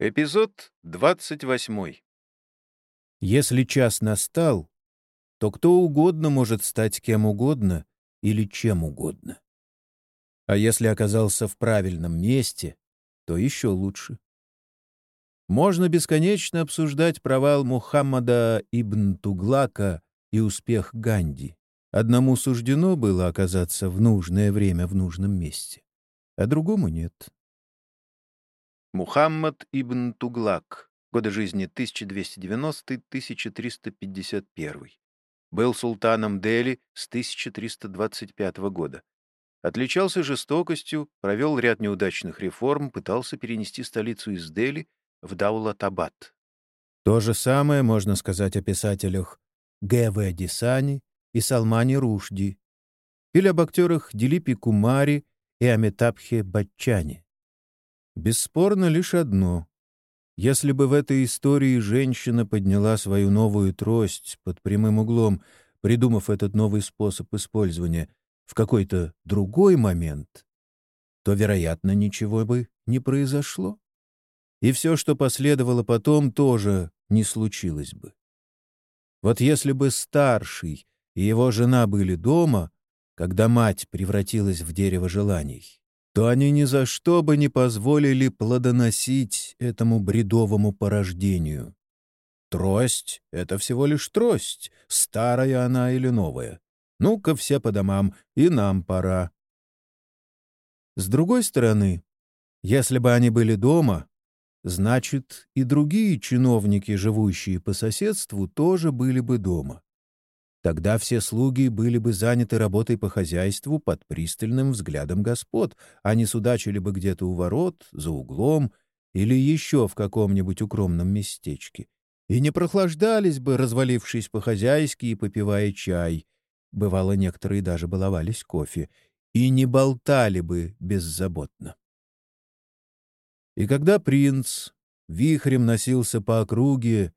Эпизод 28. Если час настал, то кто угодно может стать кем угодно или чем угодно. А если оказался в правильном месте, то еще лучше. Можно бесконечно обсуждать провал Мухаммада ибн Туглака и успех Ганди. Одному суждено было оказаться в нужное время в нужном месте, а другому нет. Мухаммад ибн Туглак. Годы жизни 1290-1351. Был султаном Дели с 1325 года. Отличался жестокостью, провел ряд неудачных реформ, пытался перенести столицу из Дели в Даулатабад. То же самое можно сказать о писателях Г.В. Дисани и Салмане Рушди, или об актерах Дилипи Кумари и Амитабхе Баччани. Бесспорно лишь одно. Если бы в этой истории женщина подняла свою новую трость под прямым углом, придумав этот новый способ использования в какой-то другой момент, то, вероятно, ничего бы не произошло. И все, что последовало потом, тоже не случилось бы. Вот если бы старший и его жена были дома, когда мать превратилась в дерево желаний, то они ни за что бы не позволили плодоносить этому бредовому порождению. Трость — это всего лишь трость, старая она или новая. Ну-ка все по домам, и нам пора. С другой стороны, если бы они были дома, значит, и другие чиновники, живущие по соседству, тоже были бы дома. Тогда все слуги были бы заняты работой по хозяйству под пристальным взглядом господ, а не судачили бы где-то у ворот, за углом или еще в каком-нибудь укромном местечке. И не прохлаждались бы, развалившись по-хозяйски и попивая чай. Бывало, некоторые даже баловались кофе. И не болтали бы беззаботно. И когда принц вихрем носился по округе,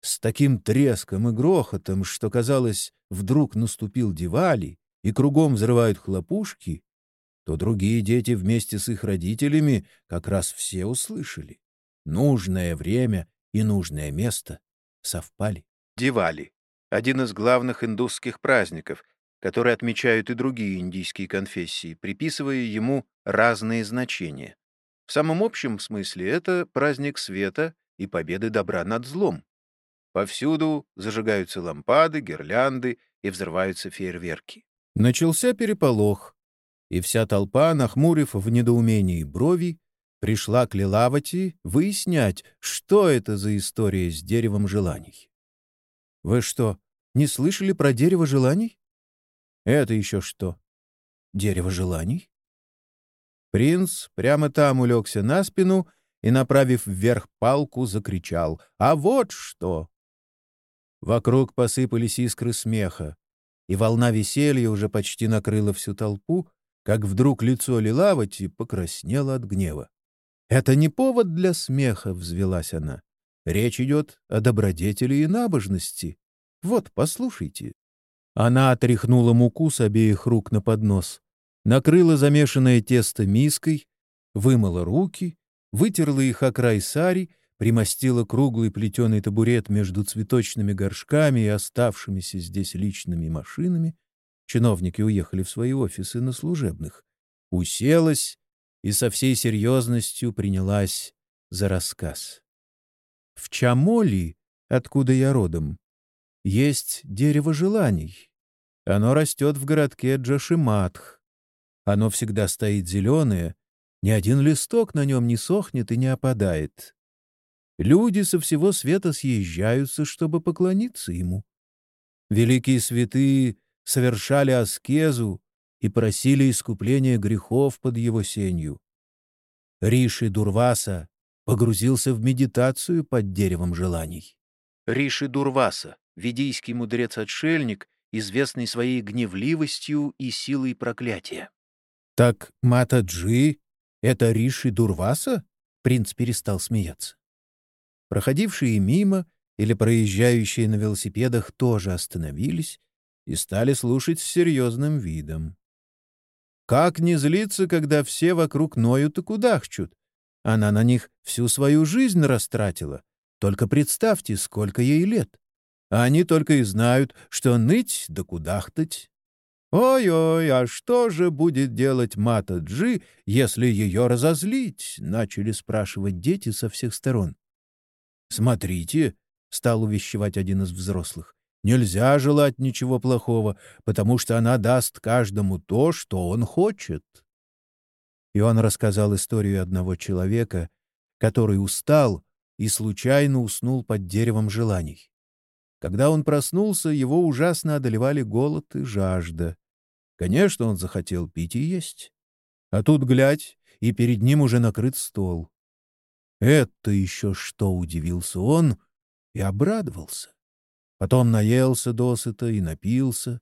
с таким треском и грохотом, что, казалось, вдруг наступил Дивали, и кругом взрывают хлопушки, то другие дети вместе с их родителями как раз все услышали. Нужное время и нужное место совпали. Дивали — один из главных индусских праздников, который отмечают и другие индийские конфессии, приписывая ему разные значения. В самом общем смысле это праздник света и победы добра над злом. Повсюду зажигаются лампады, гирлянды и взрываются фейерверки. Начался переполох, и вся толпа, нахмурив в недоумении брови, пришла к Лилавати выяснять, что это за история с деревом желаний. «Вы что, не слышали про дерево желаний?» «Это еще что? Дерево желаний?» Принц прямо там улегся на спину и, направив вверх палку, закричал «А вот что!» Вокруг посыпались искры смеха, и волна веселья уже почти накрыла всю толпу, как вдруг лицо Лилавати покраснело от гнева. «Это не повод для смеха», — взвелась она. «Речь идет о добродетели и набожности. Вот, послушайте». Она отряхнула муку с обеих рук на поднос, накрыла замешанное тесто миской, вымыла руки, вытерла их о край сари примостила круглый плетеный табурет между цветочными горшками и оставшимися здесь личными машинами. Чиновники уехали в свои офисы на служебных. Уселась и со всей серьезностью принялась за рассказ. В Чамоли, откуда я родом, есть дерево желаний. Оно растет в городке Джашиматх. Оно всегда стоит зеленое, ни один листок на нем не сохнет и не опадает. Люди со всего света съезжаются, чтобы поклониться ему. Великие святые совершали аскезу и просили искупления грехов под его сенью. Риши Дурваса погрузился в медитацию под деревом желаний. Риши Дурваса, ведийский мудрец-отшельник, известный своей гневливостью и силой проклятия. «Так Матаджи — это Риши Дурваса?» Принц перестал смеяться. Проходившие мимо или проезжающие на велосипедах тоже остановились и стали слушать с серьезным видом. Как не злиться, когда все вокруг ноют и кудахчут? Она на них всю свою жизнь растратила. Только представьте, сколько ей лет. А они только и знают, что ныть да кудахтать. «Ой-ой, а что же будет делать Мата Джи, если ее разозлить?» — начали спрашивать дети со всех сторон. «Смотрите», — стал увещевать один из взрослых, — «нельзя желать ничего плохого, потому что она даст каждому то, что он хочет». И он рассказал историю одного человека, который устал и случайно уснул под деревом желаний. Когда он проснулся, его ужасно одолевали голод и жажда. Конечно, он захотел пить и есть. А тут, глядь, и перед ним уже накрыт стол. Это еще что, удивился он и обрадовался. Потом наелся досыта и напился.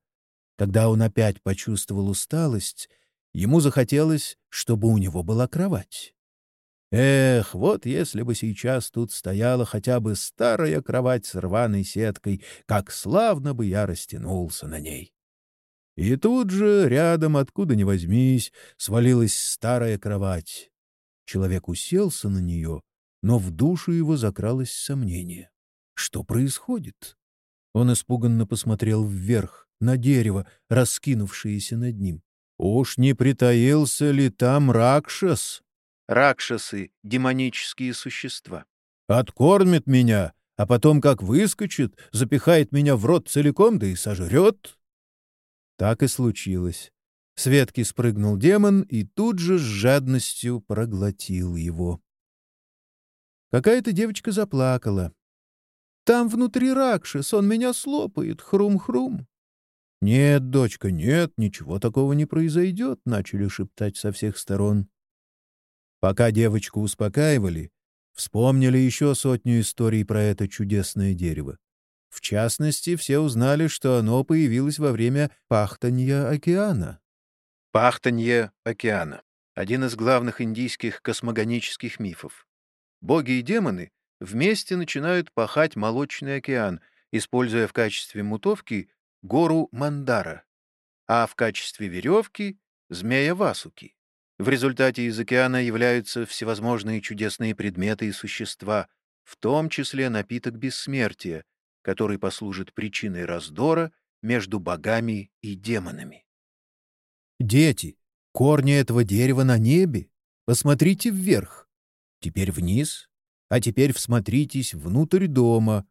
Когда он опять почувствовал усталость, ему захотелось, чтобы у него была кровать. Эх, вот если бы сейчас тут стояла хотя бы старая кровать с рваной сеткой, как славно бы я растянулся на ней. И тут же, рядом, откуда ни возьмись, свалилась старая кровать. Человек уселся на нее, но в душу его закралось сомнение. Что происходит? Он испуганно посмотрел вверх, на дерево, раскинувшееся над ним. Уж не притаился ли там Ракшас? Ракшасы — демонические существа. Откормит меня, а потом, как выскочит, запихает меня в рот целиком, да и сожрет. Так и случилось. С ветки спрыгнул демон и тут же с жадностью проглотил его. Какая-то девочка заплакала. «Там внутри Ракшас, он меня слопает, хрум-хрум». «Нет, дочка, нет, ничего такого не произойдет», — начали шептать со всех сторон. Пока девочку успокаивали, вспомнили еще сотню историй про это чудесное дерево. В частности, все узнали, что оно появилось во время пахтанья океана. Пахтанье океана — один из главных индийских космогонических мифов. Боги и демоны вместе начинают пахать молочный океан, используя в качестве мутовки гору Мандара, а в качестве веревки — змея Васуки. В результате из океана являются всевозможные чудесные предметы и существа, в том числе напиток бессмертия, который послужит причиной раздора между богами и демонами. «Дети, корни этого дерева на небе. Посмотрите вверх. Теперь вниз, а теперь всмотритесь внутрь дома.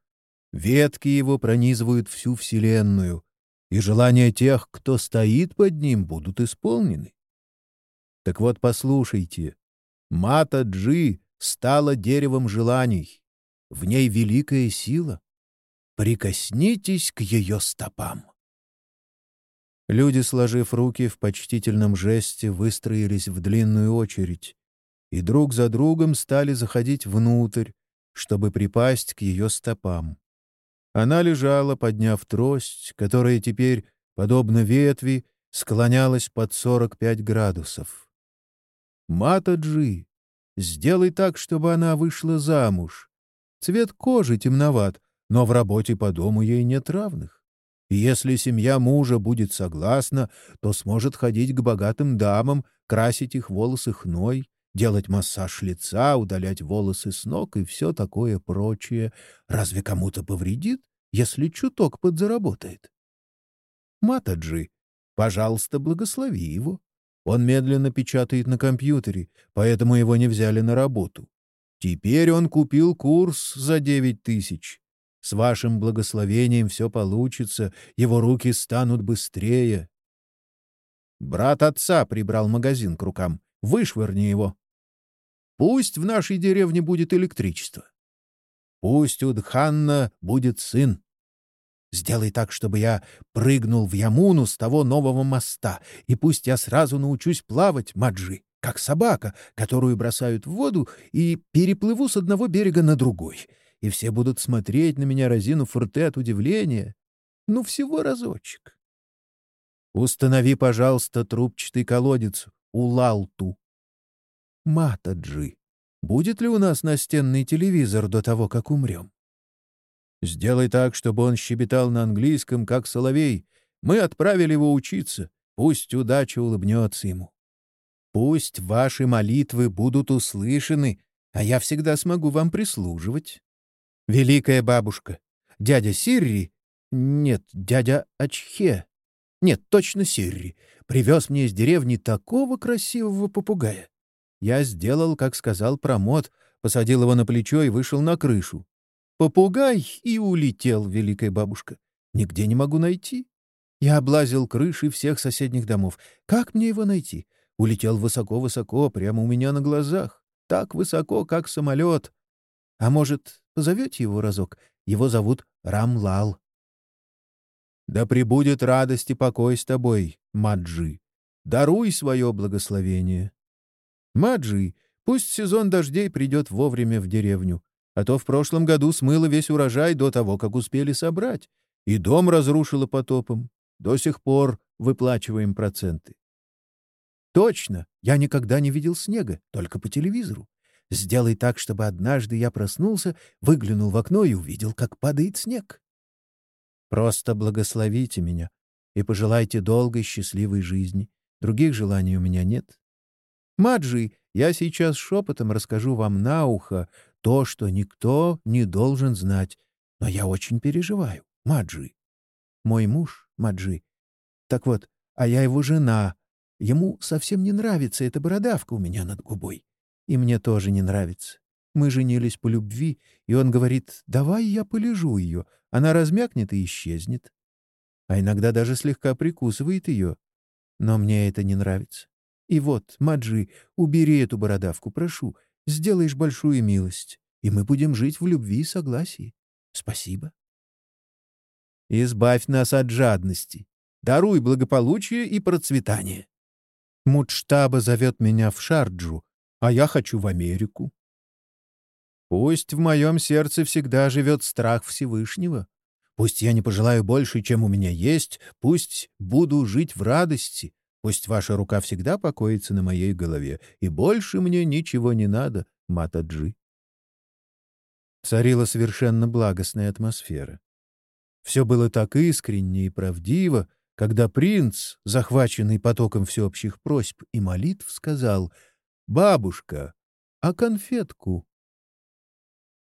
Ветки его пронизывают всю Вселенную, и желания тех, кто стоит под ним, будут исполнены. Так вот, послушайте. Мата Джи стала деревом желаний. В ней великая сила. Прикоснитесь к ее стопам. Люди, сложив руки в почтительном жесте, выстроились в длинную очередь и друг за другом стали заходить внутрь, чтобы припасть к ее стопам. Она лежала, подняв трость, которая теперь, подобно ветви, склонялась под 45 градусов. Матаджи, сделай так, чтобы она вышла замуж. Цвет кожи темноват, но в работе по дому ей нет равных. И если семья мужа будет согласна, то сможет ходить к богатым дамам, красить их волосы хной, делать массаж лица, удалять волосы с ног и все такое прочее. Разве кому-то повредит, если чуток подзаработает? Матаджи, пожалуйста, благослови его. Он медленно печатает на компьютере, поэтому его не взяли на работу. Теперь он купил курс за девять тысяч. С вашим благословением все получится, его руки станут быстрее. Брат отца прибрал магазин к рукам. Вышвырни его. Пусть в нашей деревне будет электричество. Пусть у Дханна будет сын. Сделай так, чтобы я прыгнул в Ямуну с того нового моста, и пусть я сразу научусь плавать, Маджи, как собака, которую бросают в воду, и переплыву с одного берега на другой. И все будут смотреть на меня, разинув рты от удивления. Ну, всего разочек. Установи, пожалуйста, трубчатый колодец у Лалту. Матаджи, будет ли у нас настенный телевизор до того, как умрем? Сделай так, чтобы он щебетал на английском, как соловей. Мы отправили его учиться. Пусть удача улыбнется ему. Пусть ваши молитвы будут услышаны, а я всегда смогу вам прислуживать. Великая бабушка, дядя Сирри, нет, дядя Ачхе, нет, точно Сирри, привез мне из деревни такого красивого попугая. Я сделал, как сказал промот, посадил его на плечо и вышел на крышу. Попугай и улетел, великая бабушка. Нигде не могу найти. Я облазил крыши всех соседних домов. Как мне его найти? Улетел высоко-высоко, прямо у меня на глазах. Так высоко, как самолет. А может, позовете его разок? Его зовут Рамлал. Да пребудет радость и покой с тобой, Маджи. Даруй свое благословение. Маджи, пусть сезон дождей придет вовремя в деревню, а то в прошлом году смыло весь урожай до того, как успели собрать, и дом разрушило потопом. До сих пор выплачиваем проценты. Точно, я никогда не видел снега, только по телевизору. Сделай так, чтобы однажды я проснулся, выглянул в окно и увидел, как падает снег. Просто благословите меня и пожелайте долгой счастливой жизни. Других желаний у меня нет. Маджи, я сейчас шепотом расскажу вам на ухо то, что никто не должен знать, но я очень переживаю. Маджи. Мой муж, Маджи. Так вот, а я его жена, Ему совсем не нравится эта бородавка у меня над губой. И мне тоже не нравится. Мы женились по любви, и он говорит, давай я полежу ее, она размякнет и исчезнет. А иногда даже слегка прикусывает ее. Но мне это не нравится. И вот, Маджи, убери эту бородавку, прошу, сделаешь большую милость, и мы будем жить в любви и согласии. Спасибо. Избавь нас от жадности. Даруй благополучие и процветание. Мудштаба зовет меня в Шарджу, а я хочу в Америку. Пусть в моем сердце всегда живет страх Всевышнего. Пусть я не пожелаю больше, чем у меня есть, пусть буду жить в радости, пусть ваша рука всегда покоится на моей голове, и больше мне ничего не надо, Матаджи. Царила совершенно благостная атмосфера. Все было так искренне и правдиво, когда принц, захваченный потоком всеобщих просьб и молитв, сказал «Бабушка, а конфетку?»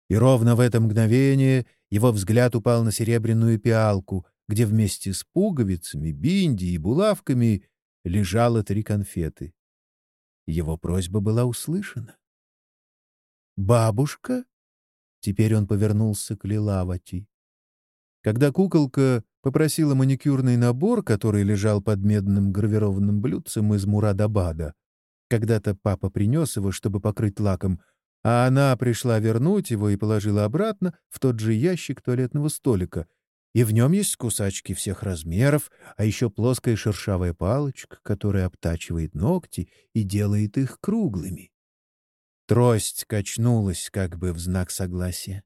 И ровно в это мгновение его взгляд упал на серебряную пиалку, где вместе с пуговицами, бинди и булавками лежало три конфеты. Его просьба была услышана. «Бабушка?» Теперь он повернулся к Лилавати. Когда куколка попросила маникюрный набор, который лежал под медным гравированным блюдцем из Мурадабада. Когда-то папа принес его, чтобы покрыть лаком, а она пришла вернуть его и положила обратно в тот же ящик туалетного столика. И в нем есть кусачки всех размеров, а еще плоская шершавая палочка, которая обтачивает ногти и делает их круглыми. Трость качнулась как бы в знак согласия.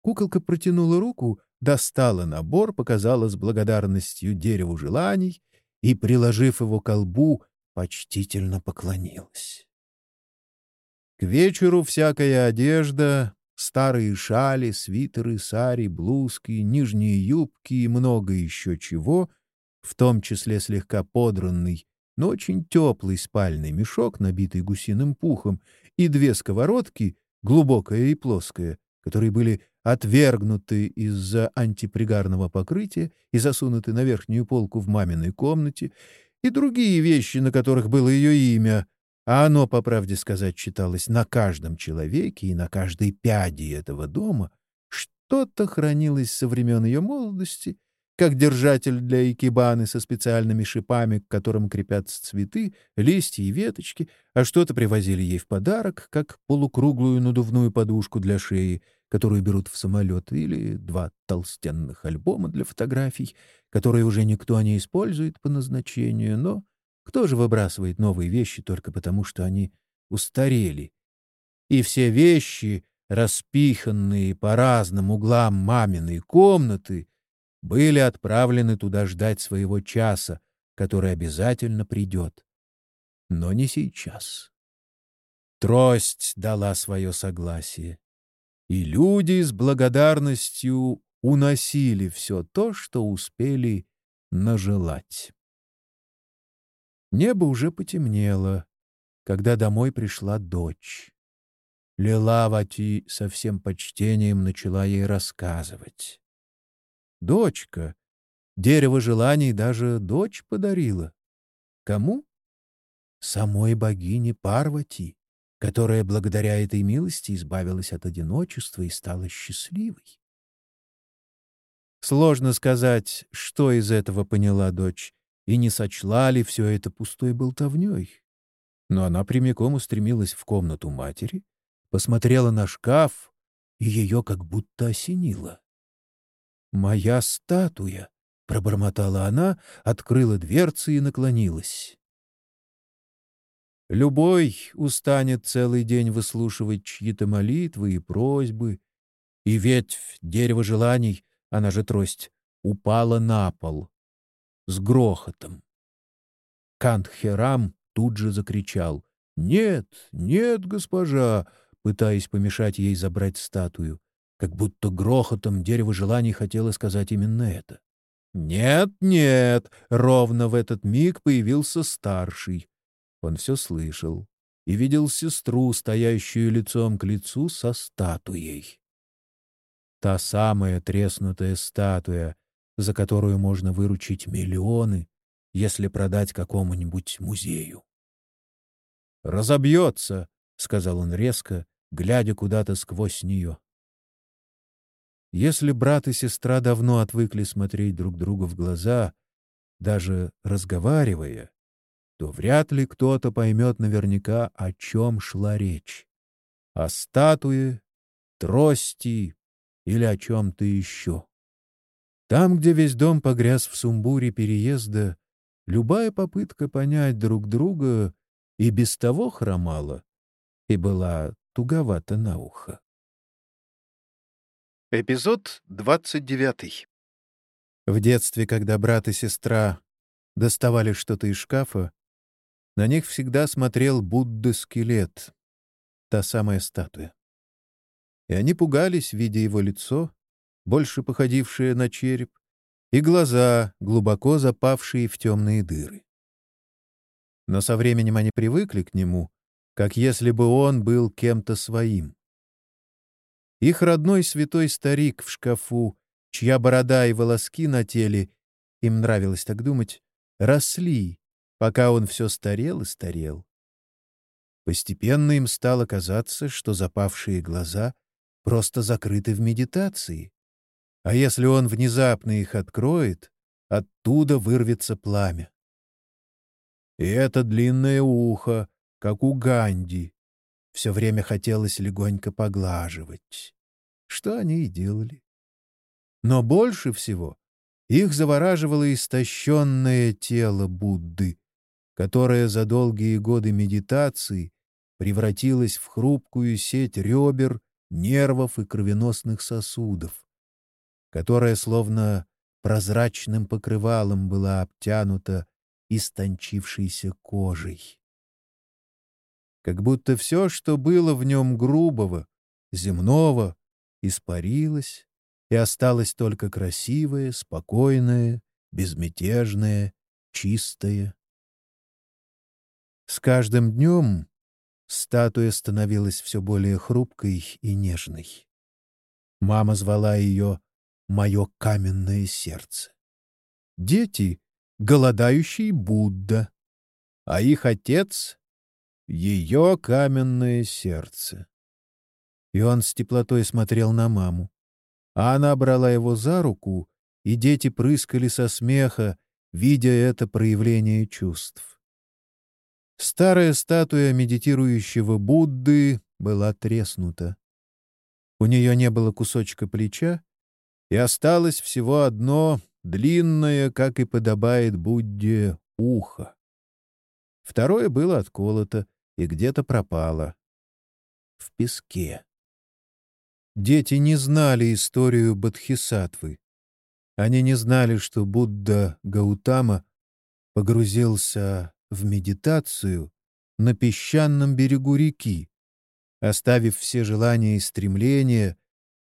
Куколка протянула руку, достала набор, показала с благодарностью дереву желаний и, приложив его к колбу, почтительно поклонилась. К вечеру всякая одежда, старые шали, свитеры, сари, блузки, нижние юбки и много еще чего, в том числе слегка подранный, но очень теплый спальный мешок, набитый гусиным пухом, и две сковородки, глубокая и плоская, которые были отвергнуты из-за антипригарного покрытия и засунуты на верхнюю полку в маминой комнате, и другие вещи, на которых было ее имя, а оно, по правде сказать, читалось на каждом человеке и на каждой пяди этого дома, что-то хранилось со времен ее молодости, как держатель для икебаны со специальными шипами, к которым крепятся цветы, листья и веточки, а что-то привозили ей в подарок, как полукруглую надувную подушку для шеи, которую берут в самолет, или два толстенных альбома для фотографий, которые уже никто не использует по назначению, но кто же выбрасывает новые вещи только потому, что они устарели? И все вещи, распиханные по разным углам маминой комнаты, были отправлены туда ждать своего часа, который обязательно придет. Но не сейчас. Трость дала свое согласие и люди с благодарностью уносили все то, что успели нажелать. Небо уже потемнело. когда домой пришла дочь. Лилавати со всем почтением начала ей рассказывать. «Дочка, дерево желаний даже дочь подарила. Кому? Самой богине Парвати, которая благодаря этой милости избавилась от одиночества и стала счастливой. Сложно сказать, что из этого поняла дочь, и не сочла ли все это пустой болтовней. Но она прямиком устремилась в комнату матери, посмотрела на шкаф, и ее как будто осенило. «Моя статуя!» — пробормотала она, открыла дверцы и наклонилась. Любой устанет целый день выслушивать чьи-то молитвы и просьбы, и ветвь дерева желаний — она же трость, упала на пол с грохотом. Кантхерам тут же закричал «Нет, нет, госпожа!» пытаясь помешать ей забрать статую, как будто грохотом дерево желаний хотело сказать именно это. «Нет, нет!» — ровно в этот миг появился старший. Он все слышал и видел сестру, стоящую лицом к лицу со статуей. Та самая треснутая статуя, за которую можно выручить миллионы, если продать какому-нибудь музею. «Разобьется», — сказал он резко, глядя куда-то сквозь нее. Если брат и сестра давно отвыкли смотреть друг другу в глаза, даже разговаривая, то вряд ли кто-то поймет наверняка, о чем шла речь. О статуе, трости, или о чем-то еще. Там, где весь дом погряз в сумбуре переезда, любая попытка понять друг друга и без того хромала и была туговата на ухо. Эпизод 29. В детстве, когда брат и сестра доставали что-то из шкафа, на них всегда смотрел Будда-скелет, та самая статуя и они пугались, видя его лицо, больше походившее на череп, и глаза, глубоко запавшие в темные дыры. Но со временем они привыкли к нему, как если бы он был кем-то своим. Их родной святой старик в шкафу, чья борода и волоски на теле, им нравилось так думать, росли, пока он все старел и старел. Постепенно им стало казаться, что запавшие глаза просто закрыты в медитации. А если он внезапно их откроет, оттуда вырвется пламя. И это длинное ухо, как у Ганди, все время хотелось легонько поглаживать. Что они и делали. Но больше всего их завораживало истощенное тело Будды, которое за долгие годы медитации превратилось в хрупкую сеть ребер нервов и кровеносных сосудов, которая словно прозрачным покрывалом была обтянута истончившейся кожей. Как будто все, что было в нем грубого, земного, испарилось, и осталось только красивое, спокойное, безмятежное, чистое. С каждым днем Статуя становилась все более хрупкой и нежной. Мама звала ее «Мое каменное сердце». Дети — голодающий Будда, а их отец — ее каменное сердце. И он с теплотой смотрел на маму. А она брала его за руку, и дети прыскали со смеха, видя это проявление чувств. Старая статуя медитирующего Будды была треснута. У нее не было кусочка плеча, и осталось всего одно длинное, как и подобает Будде, ухо. Второе было отколото и где-то пропало. В песке. Дети не знали историю Бодхисаттвы. Они не знали, что Будда Гаутама погрузился в медитацию на песчаном берегу реки, оставив все желания и стремления,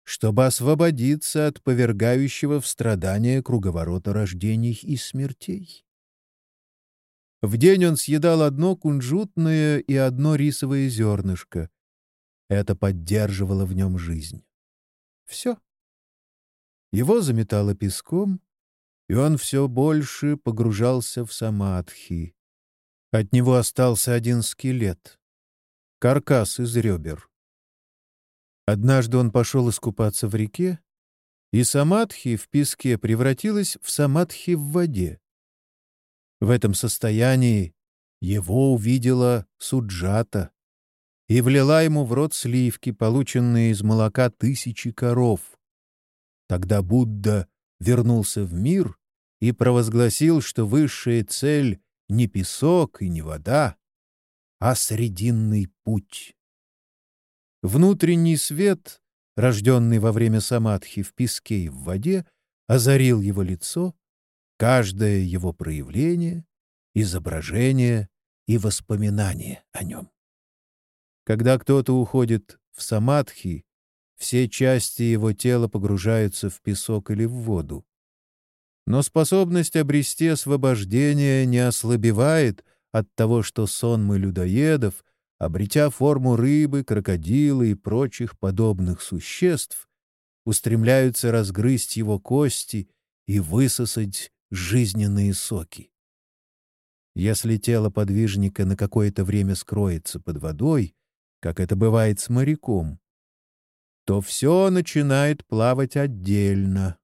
чтобы освободиться от повергающего в страдания круговорота рождений и смертей. В день он съедал одно кунжутное и одно рисовое зернышко. Это поддерживало в нем жизнь. Все. Его заметало песком, и он все больше погружался в самадхи. От него остался один скелет — каркас из ребер. Однажды он пошел искупаться в реке, и самадхи в песке превратилась в самадхи в воде. В этом состоянии его увидела Суджата и влила ему в рот сливки, полученные из молока тысячи коров. Тогда Будда вернулся в мир и провозгласил, что высшая цель — не песок и не вода, а срединный путь. Внутренний свет, рожденный во время самадхи в песке и в воде, озарил его лицо, каждое его проявление, изображение и воспоминание о нем. Когда кто-то уходит в самадхи, все части его тела погружаются в песок или в воду. Но способность обрести освобождение не ослабевает от того, что сонмы людоедов, обретя форму рыбы, крокодила и прочих подобных существ, устремляются разгрызть его кости и высосать жизненные соки. Если тело подвижника на какое-то время скроется под водой, как это бывает с моряком, то все начинает плавать отдельно.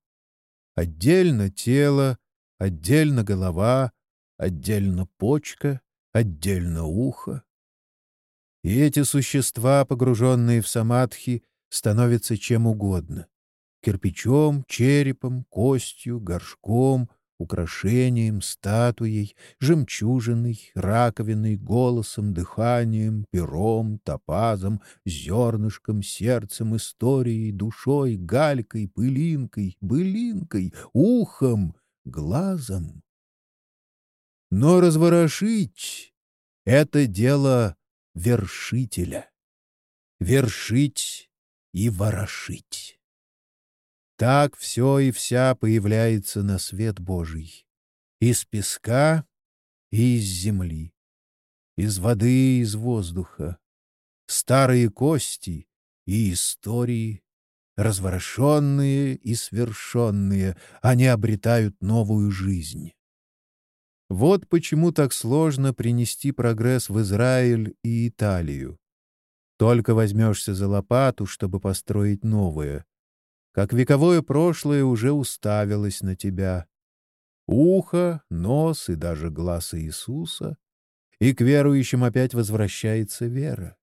Отдельно тело, отдельно голова, отдельно почка, отдельно ухо. И эти существа, погруженные в самадхи, становятся чем угодно — кирпичом, черепом, костью, горшком — украшением, статуей, жемчужиной, раковиной, голосом, дыханием, пером, топазом, зернышком, сердцем, историей, душой, галькой, пылинкой, былинкой, ухом, глазом. Но разворошить — это дело вершителя. Вершить и ворошить. Так все и вся появляется на свет Божий. Из песка и из земли, из воды и из воздуха. Старые кости и истории, разворошенные и свершенные, они обретают новую жизнь. Вот почему так сложно принести прогресс в Израиль и Италию. Только возьмешься за лопату, чтобы построить новое, как вековое прошлое уже уставилось на тебя. Ухо, нос и даже глаз Иисуса, и к верующим опять возвращается вера.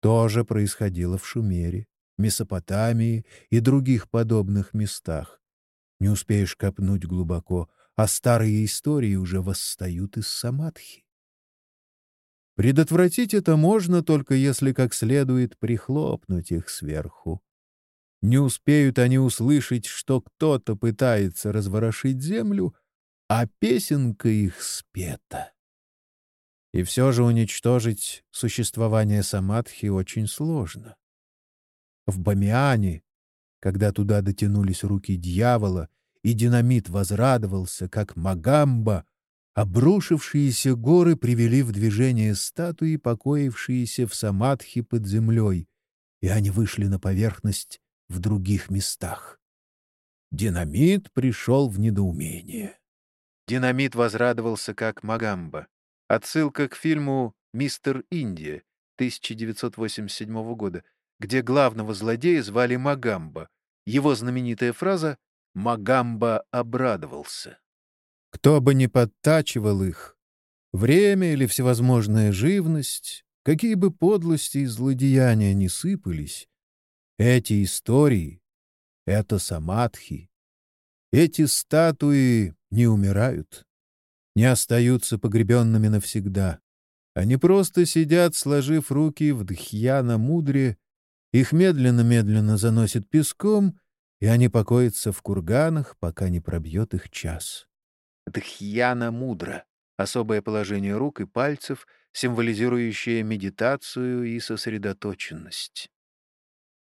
То же происходило в Шумере, Месопотамии и других подобных местах. Не успеешь копнуть глубоко, а старые истории уже восстают из самадхи. Предотвратить это можно только если как следует прихлопнуть их сверху. Не успеют они услышать, что кто-то пытается разворошить землю, а песенка их спета. И все же уничтожить существование Самадхи очень сложно. В Бамиане, когда туда дотянулись руки дьявола, и динамит возрадовался, как Магамба, обрушившиеся горы привели в движение статуи, покоившиеся в Самадхи под землей, и они вышли на поверхность в других местах. Динамит пришел в недоумение. Динамит возрадовался как Магамба. Отсылка к фильму «Мистер Индия» 1987 года, где главного злодея звали Магамба. Его знаменитая фраза «Магамба обрадовался». Кто бы ни подтачивал их, время или всевозможная живность, какие бы подлости и злодеяния не сыпались, эти истории — это самадхи. Эти статуи не умирают, не остаются погребенными навсегда. Они просто сидят, сложив руки в дхьяна-мудре, их медленно-медленно заносит песком, и они покоятся в курганах, пока не пробьет их час. Дхьяна-мудра — особое положение рук и пальцев, символизирующее медитацию и сосредоточенность.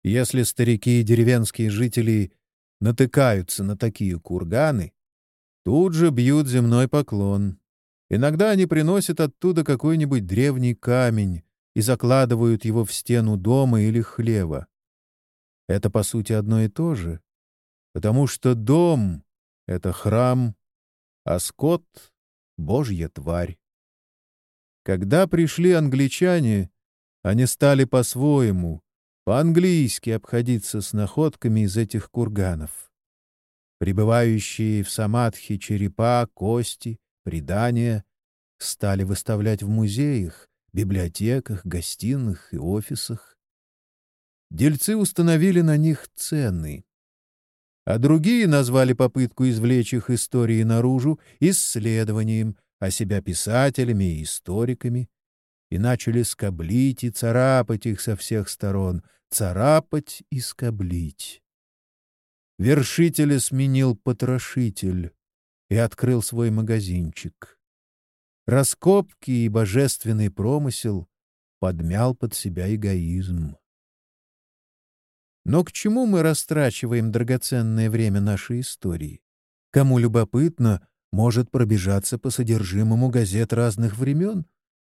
Если старики и деревенские жители натыкаются на такие курганы, тут же бьют земной поклон. Иногда они приносят оттуда какой-нибудь древний камень и закладывают его в стену дома или хлева. Это, по сути, одно и то же, потому что дом — это храм, а скот — божья тварь. Когда пришли англичане, они стали по-своему, по-английски обходиться с находками из этих курганов. Прибывающие в Самадхи черепа, кости, предания стали выставлять в музеях, библиотеках, гостиных и офисах. Дельцы установили на них цены, а другие назвали попытку извлечь их истории наружу исследованием, а себя писателями и историками, и начали скоблить и царапать их со всех сторон, царапать и скоблить. Вершителя сменил потрошитель и открыл свой магазинчик. Раскопки и божественный промысел подмял под себя эгоизм. Но к чему мы растрачиваем драгоценное время нашей истории? Кому любопытно, может пробежаться по содержимому газет разных времен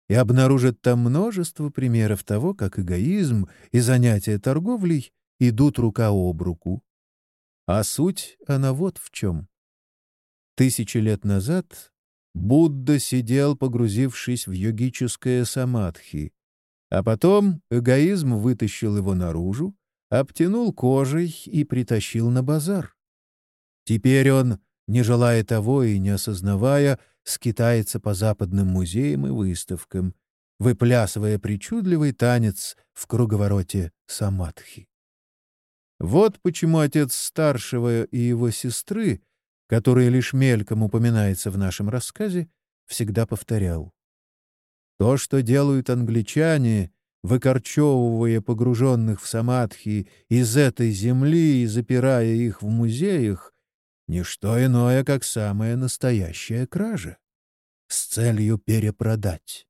и обнаружит там множество примеров того, как эгоизм и занятия торговлей идут рука об руку. А суть она вот в чем. Тысячи лет назад Будда сидел, погрузившись в йогическое самадхи, а потом эгоизм вытащил его наружу, обтянул кожей и притащил на базар. Теперь он, не желая того и не осознавая, скитается по западным музеям и выставкам, выплясывая причудливый танец в круговороте самадхи. Вот почему отец старшего и его сестры, который лишь мельком упоминается в нашем рассказе, всегда повторял. То, что делают англичане, выкорчевывая погруженных в самадхи из этой земли и запирая их в музеях, не что иное, как самая настоящая кража, с целью перепродать.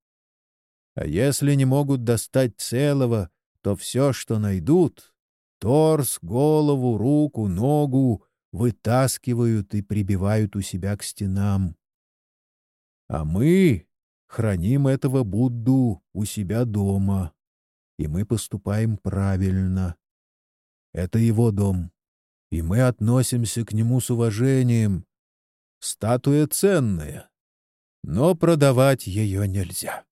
А если не могут достать целого, то все, что найдут, Торс, голову, руку, ногу вытаскивают и прибивают у себя к стенам. А мы храним этого Будду у себя дома, и мы поступаем правильно. Это его дом, и мы относимся к нему с уважением. Статуя ценная, но продавать ее нельзя.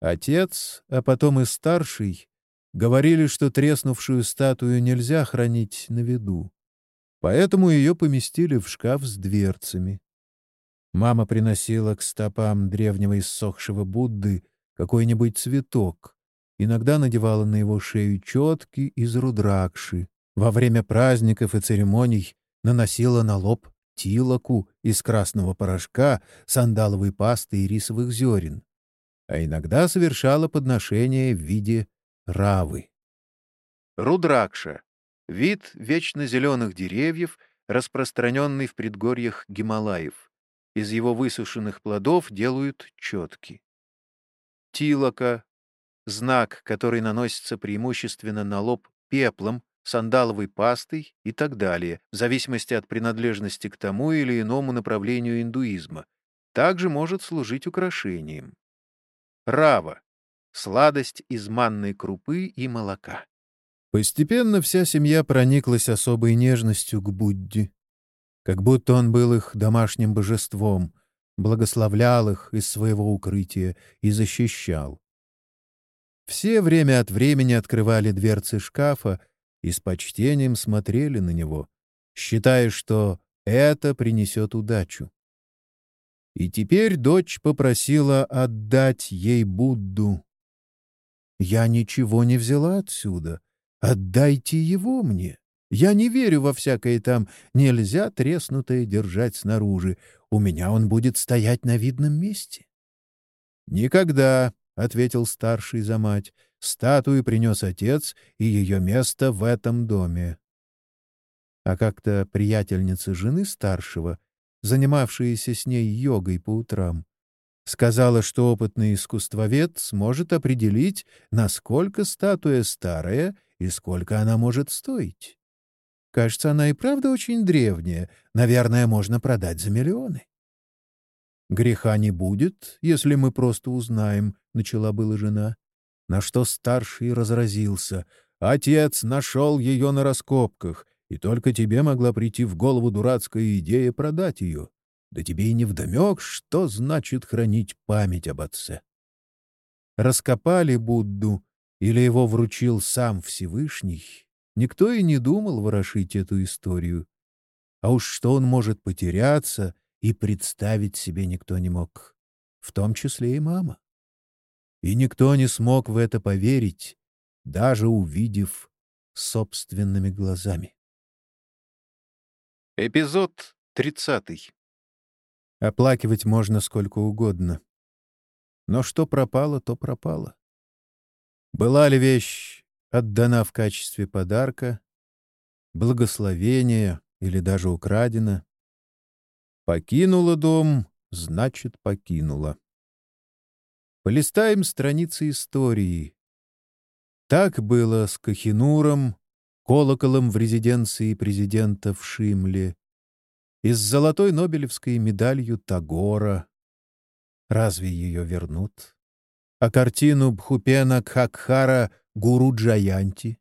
Отец, а потом и старший, Говорили, что треснувшую статую нельзя хранить на виду, поэтому ее поместили в шкаф с дверцами. Мама приносила к стопам древнего иссохшего Будды какой-нибудь цветок, иногда надевала на его шею четки из рудракши. Во время праздников и церемоний наносила на лоб тилоку из красного порошка, сандаловой пасты и рисовых зерен, а иногда совершала подношение в виде равы. Рудракша — вид вечно зеленых деревьев, распространенный в предгорьях Гималаев. Из его высушенных плодов делают четки. Тилока — знак, который наносится преимущественно на лоб пеплом, сандаловой пастой и так далее, в зависимости от принадлежности к тому или иному направлению индуизма. Также может служить украшением. Рава сладость из манной крупы и молока. Постепенно вся семья прониклась особой нежностью к Будде, как будто он был их домашним божеством, благословлял их из своего укрытия и защищал. Все время от времени открывали дверцы шкафа и с почтением смотрели на него, считая, что это принесет удачу. И теперь дочь попросила отдать ей Будду, я ничего не взяла отсюда. Отдайте его мне. Я не верю во всякое там «нельзя треснутое держать снаружи». У меня он будет стоять на видном месте. «Никогда», — ответил старший за мать, — «статую принес отец, и ее место в этом доме». А как-то приятельница жены старшего, занимавшаяся с ней йогой по утрам, Сказала, что опытный искусствовед сможет определить, насколько статуя старая и сколько она может стоить. Кажется, она и правда очень древняя. Наверное, можно продать за миллионы. «Греха не будет, если мы просто узнаем», — начала была жена. На что старший разразился. «Отец нашел ее на раскопках, и только тебе могла прийти в голову дурацкая идея продать ее. Да тебе и не вдомек, что значит хранить память об отце». Раскопали Будду или его вручил сам Всевышний, никто и не думал ворошить эту историю. А уж что он может потеряться, и представить себе никто не мог, в том числе и мама. И никто не смог в это поверить, даже увидев собственными глазами. Эпизод тридцатый. Оплакивать можно сколько угодно. Но что пропало, то пропало. Была ли вещь отдана в качестве подарка, благословения или даже украдена? Покинула дом, значит, покинула. Полистаем страницы истории. Так было с Кахинуром, колоколом в резиденции президента в Шимле, и с золотой Нобелевской медалью Тагора. Разве ее вернут? А картину Бхупена Кхакхара «Гуру Джаянти»?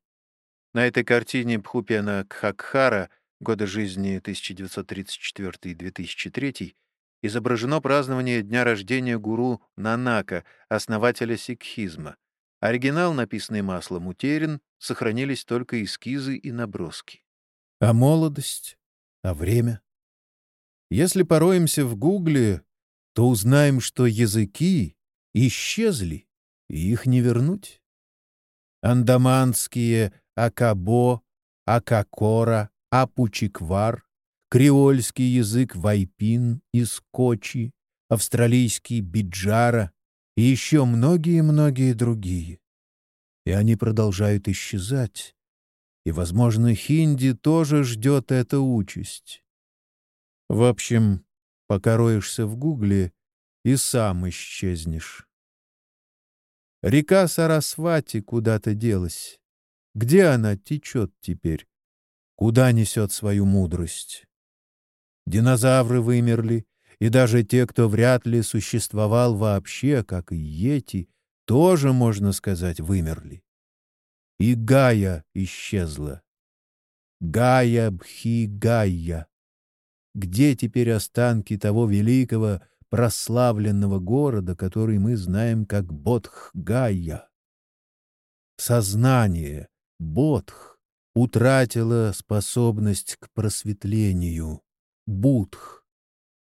На этой картине Бхупена Кхакхара годы жизни 1934-2003, изображено празднование дня рождения гуру Нанака, основателя сикхизма. Оригинал, написанный маслом, утерян, сохранились только эскизы и наброски. А молодость? А время? Если пороемся в Гугле, то узнаем, что языки исчезли, и их не вернуть. Андаманские Акабо, Акакора, апучиквар, креольский язык вайпин из Кочи, австралийский биджара и еще многие-многие другие. И они продолжают исчезать. И, возможно, хинди тоже ждет эта участь. В общем, пока роешься в гугле, и сам исчезнешь. Река Сарасвати куда-то делась. Где она течет теперь? Куда несет свою мудрость? Динозавры вымерли, и даже те, кто вряд ли существовал вообще, как и Йети, тоже, можно сказать, вымерли. И Гая исчезла. Гая Бхи-Гайя. Где теперь останки того великого, прославленного города, который мы знаем как Бодх-Гайя? Сознание, Бодх, утратила способность к просветлению, будх,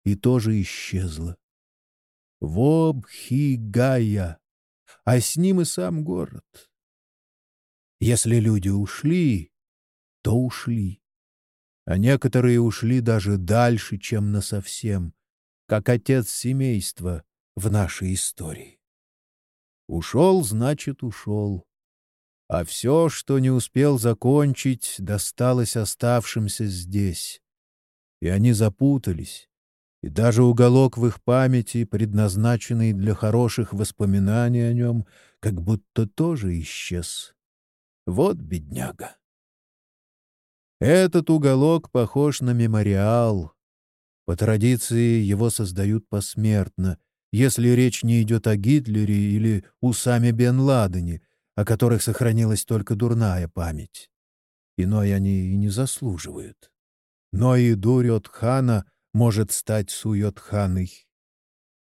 и тоже исчезла. Вобхигая, а с ним и сам город. Если люди ушли, то ушли. А некоторые ушли даже дальше, чем насовсем, как отец семейства в нашей истории. Ушел, значит, ушел а все, что не успел закончить, досталось оставшимся здесь. И они запутались, и даже уголок в их памяти, предназначенный для хороших воспоминаний о нем, как будто тоже исчез. Вот бедняга. Этот уголок похож на мемориал. По традиции его создают посмертно, если речь не идет о Гитлере или Усаме бен Ладене, о которых сохранилась только дурная память. Иной они и не заслуживают. Но и Дурьотхана может стать Суйотханой.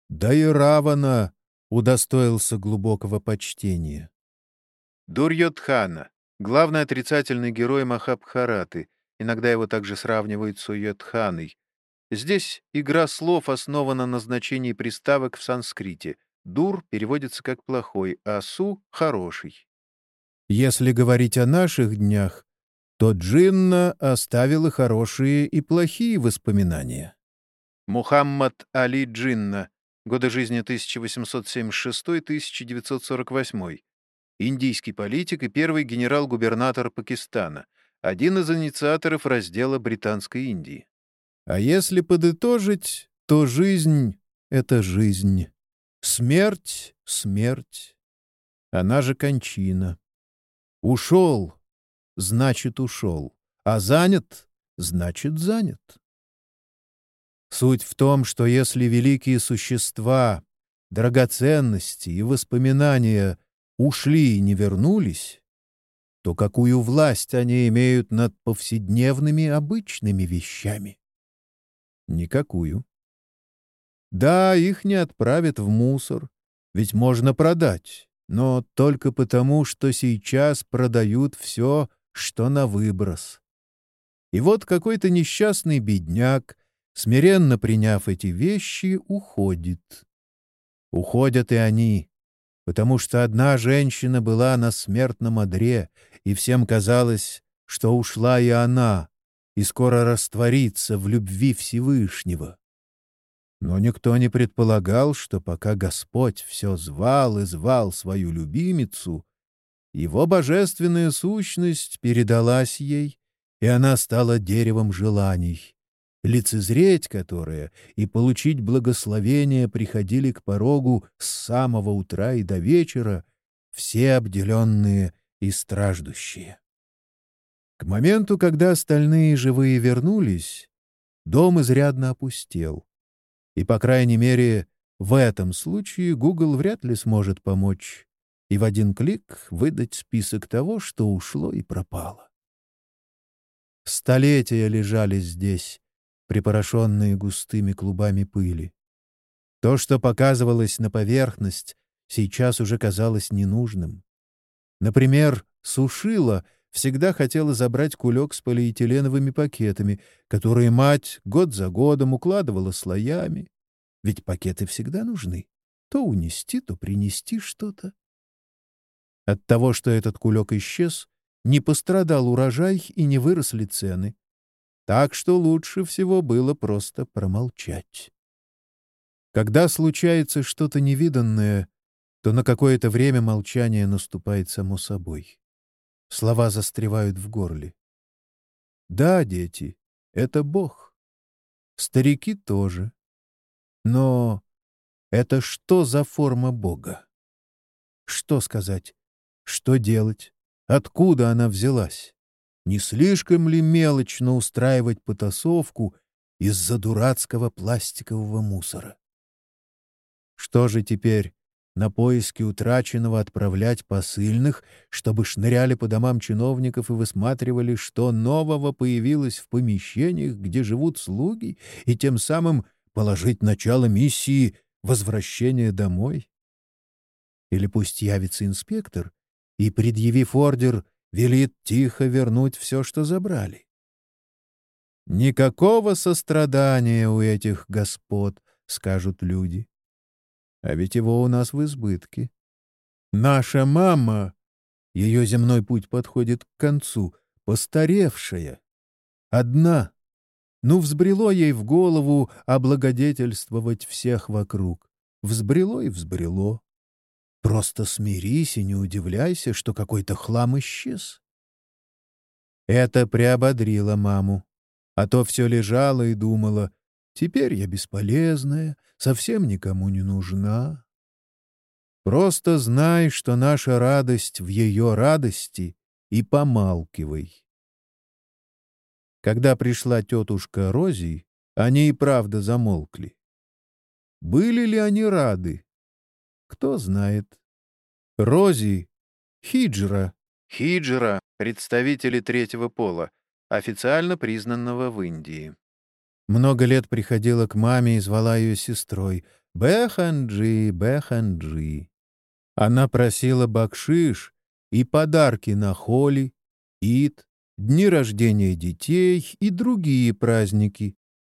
Да и Равана удостоился глубокого почтения. Дурьотхана — главный отрицательный герой Махабхараты, иногда его также сравнивают с Суйотханой. Здесь игра слов основана на значении приставок в санскрите — Дур переводится как «плохой», а Су — «хороший». Если говорить о наших днях, то Джинна оставила хорошие и плохие воспоминания. Мухаммад Али Джинна, годы жизни 1876-1948, индийский политик и первый генерал-губернатор Пакистана, один из инициаторов раздела Британской Индии. А если подытожить, то жизнь — это жизнь. Смерть — смерть. Она же кончина. Ушел — значит ушел, а занят — значит занят. Суть в том, что если великие существа, драгоценности и воспоминания ушли и не вернулись, то какую власть они имеют над повседневными обычными вещами? Никакую. Да, их не отправят в мусор, ведь можно продать, но только потому, что сейчас продают все, что на выброс. И вот какой-то несчастный бедняк, смиренно приняв эти вещи, уходит. Уходят и они, потому что одна женщина была на смертном одре, и всем казалось, что ушла и она, и скоро растворится в любви Всевышнего. Но никто не предполагал, что пока Господь все звал и звал свою любимицу, его божественная сущность передалась ей, и она стала деревом желаний, лицезреть которое и получить благословение приходили к порогу с самого утра и до вечера все обделенные и страждущие. К моменту, когда остальные живые вернулись, дом изрядно опустел. И, по крайней мере, в этом случае Google вряд ли сможет помочь и в один клик выдать список того, что ушло и пропало. Столетия лежали здесь, припорошенные густыми клубами пыли. То, что показывалось на поверхность, сейчас уже казалось ненужным. Например, сушила — всегда хотела забрать кулек с полиэтиленовыми пакетами, которые мать год за годом укладывала слоями. Ведь пакеты всегда нужны. То унести, то принести что-то. От того, что этот кулек исчез, не пострадал урожай и не выросли цены. Так что лучше всего было просто промолчать. Когда случается что-то невиданное, то на какое-то время молчание наступает само собой. Слова застревают в горле. Да, дети, это Бог. Старики тоже. Но это что за форма Бога? Что сказать? Что делать? Откуда она взялась? Не слишком ли мелочно устраивать потасовку из-за дурацкого пластикового мусора? Что же теперь на поиски утраченного отправлять посыльных, чтобы шныряли по домам чиновников и высматривали, что нового появилось в помещениях, где живут слуги, и тем самым положить начало миссии возвращения домой? Или пусть явится инспектор и, предъявив ордер, велит тихо вернуть все, что забрали? Никакого сострадания у этих господ, скажут люди. А ведь его у нас в избытке. Наша мама, ее земной путь подходит к концу, постаревшая, одна. Ну, взбрело ей в голову облагодетельствовать всех вокруг. Взбрело и взбрело. Просто смирись и не удивляйся, что какой-то хлам исчез. Это приободрило маму. А то все лежала и думала, теперь я бесполезная, совсем никому не нужна. Просто знай, что наша радость в ее радости, и помалкивай. Когда пришла тетушка Рози, они и правда замолкли. Были ли они рады? Кто знает. Рози — хиджра. Хиджра — представители третьего пола, официально признанного в Индии. Много лет приходила к маме и звала ее сестрой. «Беханджи, Беханджи». Она просила бакшиш и подарки на холи, ид, дни рождения детей и другие праздники.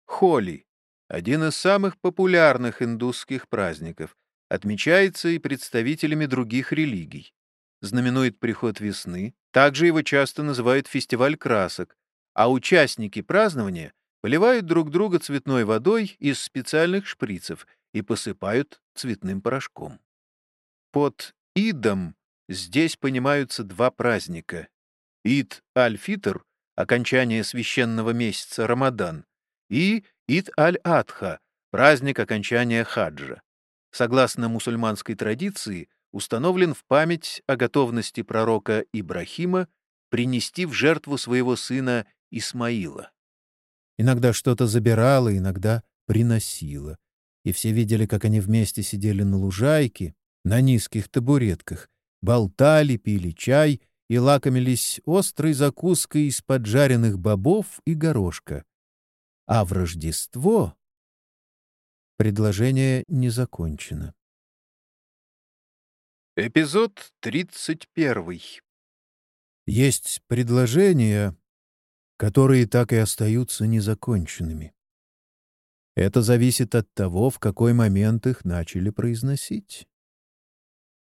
Холи — один из самых популярных индусских праздников, отмечается и представителями других религий. Знаменует приход весны, также его часто называют фестиваль красок, а участники празднования поливают друг друга цветной водой из специальных шприцев и посыпают цветным порошком. Под Идом здесь понимаются два праздника. Ид Аль-Фитр — окончание священного месяца Рамадан, и Ид Аль-Адха — праздник окончания хаджа. Согласно мусульманской традиции, установлен в память о готовности пророка Ибрахима принести в жертву своего сына Исмаила. Иногда что-то забирала, иногда приносила. И все видели, как они вместе сидели на лужайке, на низких табуретках, болтали, пили чай и лакомились острой закуской из поджаренных бобов и горошка. А в Рождество предложение не закончено. Эпизод 31. Есть предложения, которые так и остаются незаконченными. Это зависит от того, в какой момент их начали произносить.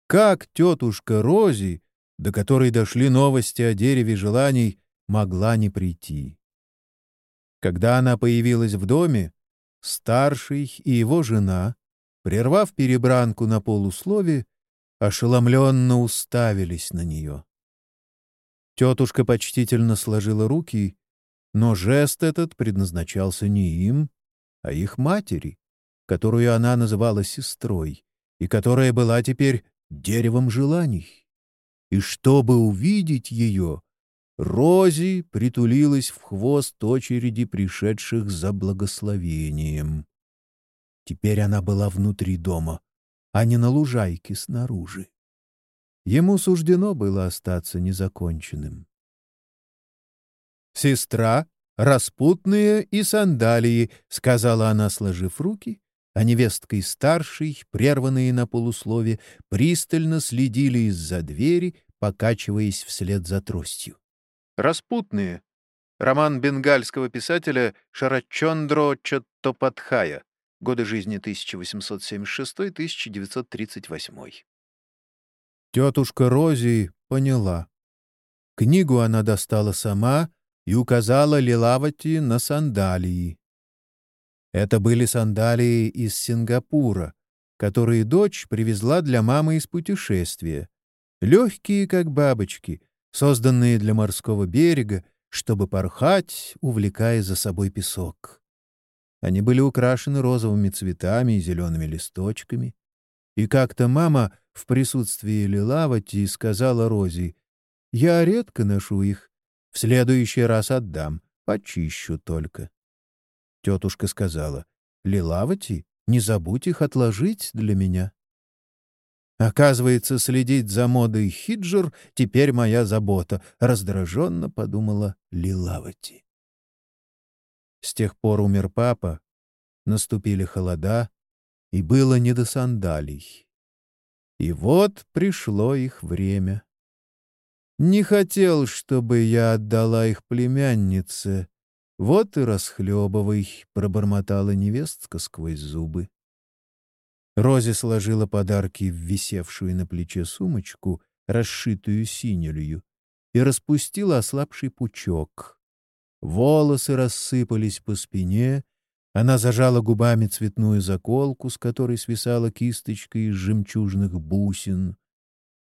Как тетушка Рози, до которой дошли новости о дереве желаний, могла не прийти? Когда она появилась в доме, старший и его жена, прервав перебранку на полуслове, ошеломленно уставились на нее. Тетушка почтительно сложила руки, но жест этот предназначался не им, а их матери, которую она называла сестрой, и которая была теперь деревом желаний. И чтобы увидеть ее, Рози притулилась в хвост очереди пришедших за благословением. Теперь она была внутри дома, а не на лужайке снаружи. Ему суждено было остаться незаконченным. «Сестра, распутные и сандалии», — сказала она, сложив руки, а невесткой старшей, прерванные на полуслове, пристально следили из-за двери, покачиваясь вслед за тростью. «Распутные» — роман бенгальского писателя Шарачондро Чаттопадхая, годы жизни 1876-1938. Тетушка Рози поняла. Книгу она достала сама и указала Лилавати на сандалии. Это были сандалии из Сингапура, которые дочь привезла для мамы из путешествия. Легкие, как бабочки, созданные для морского берега, чтобы порхать, увлекая за собой песок. Они были украшены розовыми цветами и зелеными листочками. И как-то мама в присутствии Лилавати сказала Рози, «Я редко ношу их. В следующий раз отдам, почищу только». Тетушка сказала, «Лилавати, не забудь их отложить для меня». Оказывается, следить за модой хиджер — теперь моя забота, — раздраженно подумала Лилавати. С тех пор умер папа, наступили холода, и было не до сандалий. И вот пришло их время. Не хотел, чтобы я отдала их племяннице, «Вот и расхлебывай», — пробормотала невестка сквозь зубы. Рози сложила подарки в висевшую на плече сумочку, расшитую синелью, и распустила ослабший пучок. Волосы рассыпались по спине, она зажала губами цветную заколку, с которой свисала кисточка из жемчужных бусин,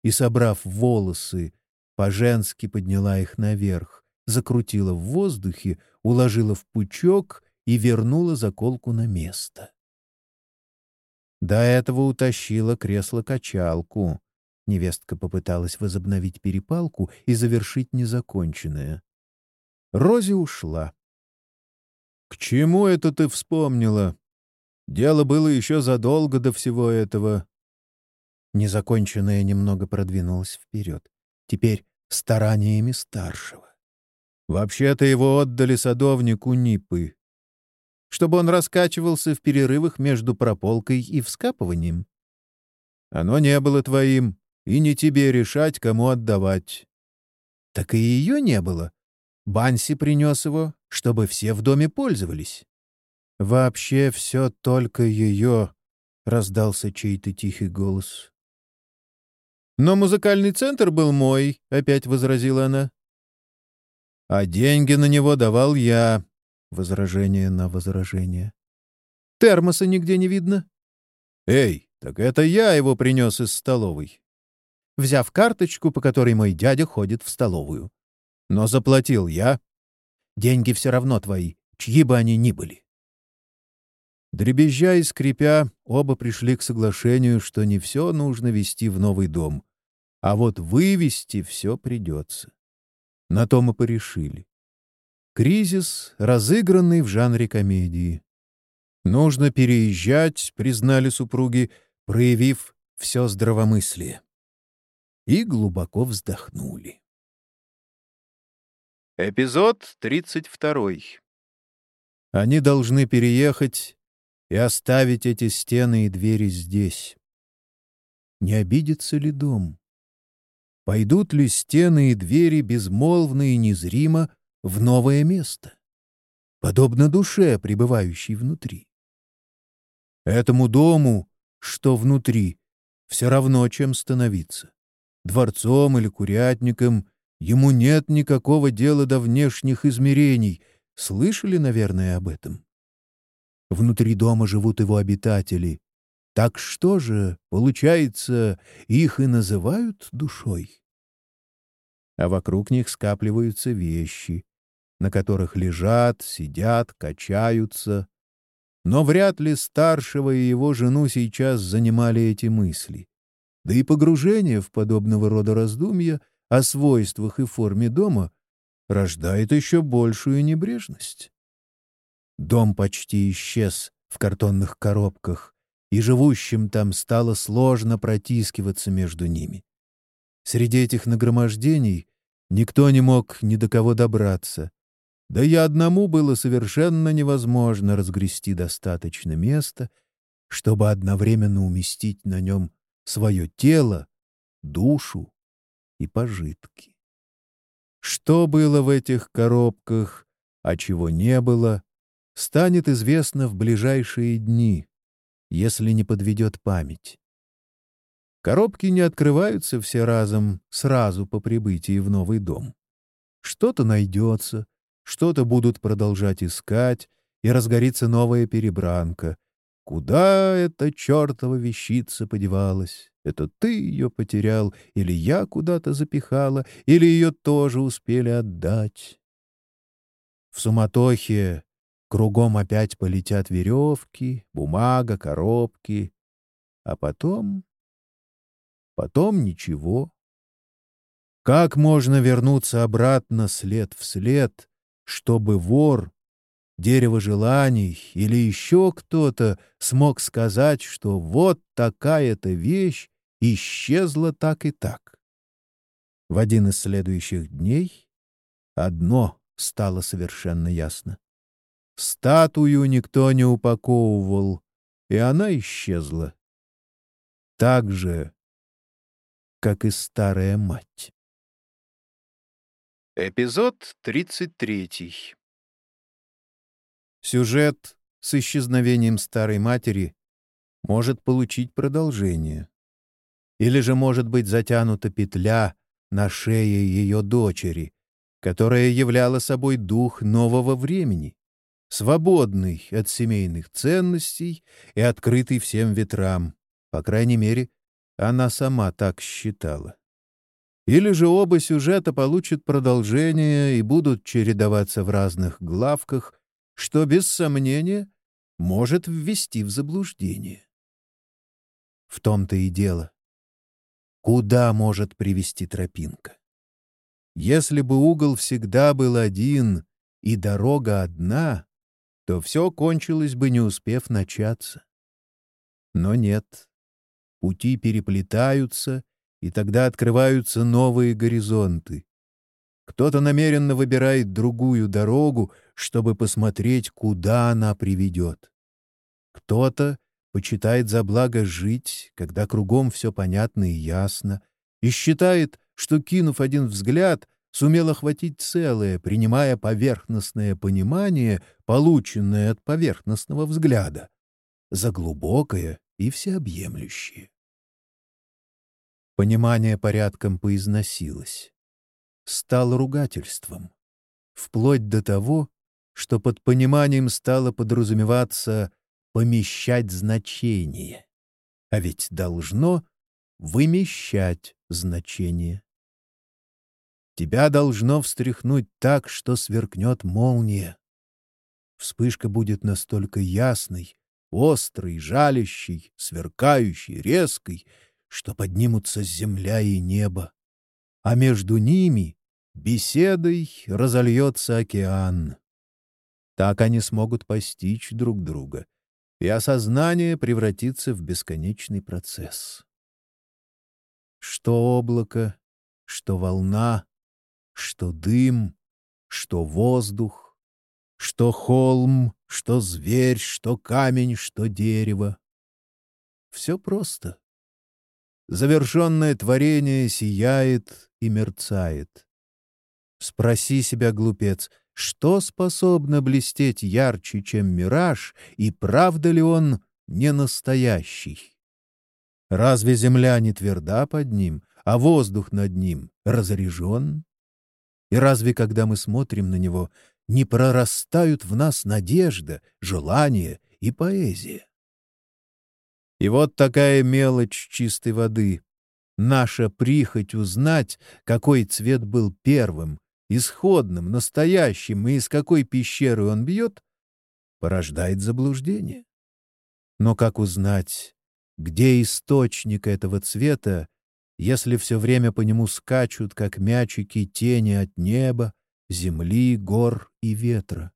и, собрав волосы, по-женски подняла их наверх закрутила в воздухе, уложила в пучок и вернула заколку на место. До этого утащила кресло-качалку. Невестка попыталась возобновить перепалку и завершить незаконченное. Рози ушла. «К чему это ты вспомнила? Дело было еще задолго до всего этого». Незаконченное немного продвинулось вперед. Теперь стараниями старшего. Вообще-то его отдали садовнику Нипы, чтобы он раскачивался в перерывах между прополкой и вскапыванием. Оно не было твоим, и не тебе решать, кому отдавать. Так и ее не было. Банси принес его, чтобы все в доме пользовались. Вообще все только ее, — раздался чей-то тихий голос. «Но музыкальный центр был мой», — опять возразила она. А деньги на него давал я. Возражение на возражение. Термоса нигде не видно. Эй, так это я его принес из столовой. Взяв карточку, по которой мой дядя ходит в столовую. Но заплатил я. Деньги все равно твои, чьи бы они ни были. Дребезжа и скрипя, оба пришли к соглашению, что не все нужно вести в новый дом, а вот вывести все придется. На то мы порешили. Кризис, разыгранный в жанре комедии. Нужно переезжать, признали супруги, проявив все здравомыслие. И глубоко вздохнули. Эпизод 32. Они должны переехать и оставить эти стены и двери здесь. Не обидится ли дом? Пойдут ли стены и двери безмолвно и незримо в новое место, подобно душе, пребывающей внутри? Этому дому, что внутри, все равно, чем становиться. Дворцом или курятником ему нет никакого дела до внешних измерений. Слышали, наверное, об этом? Внутри дома живут его обитатели, так что же, получается, их и называют душой? А вокруг них скапливаются вещи, на которых лежат, сидят, качаются. Но вряд ли старшего и его жену сейчас занимали эти мысли. Да и погружение в подобного рода раздумья о свойствах и форме дома рождает еще большую небрежность. Дом почти исчез в картонных коробках, и живущим там стало сложно протискиваться между ними. Среди этих нагромождений никто не мог ни до кого добраться, да и одному было совершенно невозможно разгрести достаточно места, чтобы одновременно уместить на нем свое тело, душу и пожитки. Что было в этих коробках, а чего не было, станет известно в ближайшие дни если не подведет память. Коробки не открываются все разом, сразу по прибытии в новый дом. Что-то найдется, что-то будут продолжать искать, и разгорится новая перебранка. Куда эта чертова вещица подевалась? Это ты ее потерял, или я куда-то запихала, или ее тоже успели отдать? В суматохе Кругом опять полетят веревки, бумага, коробки. А потом... Потом ничего. Как можно вернуться обратно след в след, чтобы вор, дерево желаний или еще кто-то смог сказать, что вот такая-то вещь исчезла так и так? В один из следующих дней одно стало совершенно ясно. Статую никто не упаковывал, и она исчезла. Так же, как и старая мать. Эпизод 33 Сюжет с исчезновением старой матери может получить продолжение. Или же может быть затянута петля на шее ее дочери, которая являла собой дух нового времени свободный от семейных ценностей и открытый всем ветрам. По крайней мере, она сама так считала. Или же оба сюжета получат продолжение и будут чередоваться в разных главках, что, без сомнения, может ввести в заблуждение. В том-то и дело. Куда может привести тропинка? Если бы угол всегда был один и дорога одна, то все кончилось бы, не успев начаться. Но нет. Пути переплетаются, и тогда открываются новые горизонты. Кто-то намеренно выбирает другую дорогу, чтобы посмотреть, куда она приведет. Кто-то почитает за благо жить, когда кругом все понятно и ясно, и считает, что, кинув один взгляд, сумел охватить целое, принимая поверхностное понимание, полученное от поверхностного взгляда, за глубокое и всеобъемлющее. Понимание порядком поизносилось. Стало ругательством. Вплоть до того, что под пониманием стало подразумеваться помещать значение. А ведь должно вымещать значение. Тебя должно встряхнуть так, что сверкнет молния. Вспышка будет настолько ясной, острой, жалящей, сверкающей, резкой, что поднимутся земля и небо. А между ними беседой разольется океан. Так они смогут постичь друг друга, и осознание превратится в бесконечный процесс. Что облако, что волна, что дым, что воздух, что холм, что зверь, что камень, что дерево. Все просто. Завершенное творение сияет и мерцает. Спроси себя, глупец, что способно блестеть ярче, чем мираж, и правда ли он не настоящий? Разве земля не тверда под ним, а воздух над ним разрежен? И разве, когда мы смотрим на него, не прорастают в нас надежда, желание и поэзия? И вот такая мелочь чистой воды. Наша прихоть узнать, какой цвет был первым, исходным, настоящим и из какой пещеры он бьет, порождает заблуждение. Но как узнать, где источник этого цвета если все время по нему скачут, как мячики, тени от неба, земли, гор и ветра.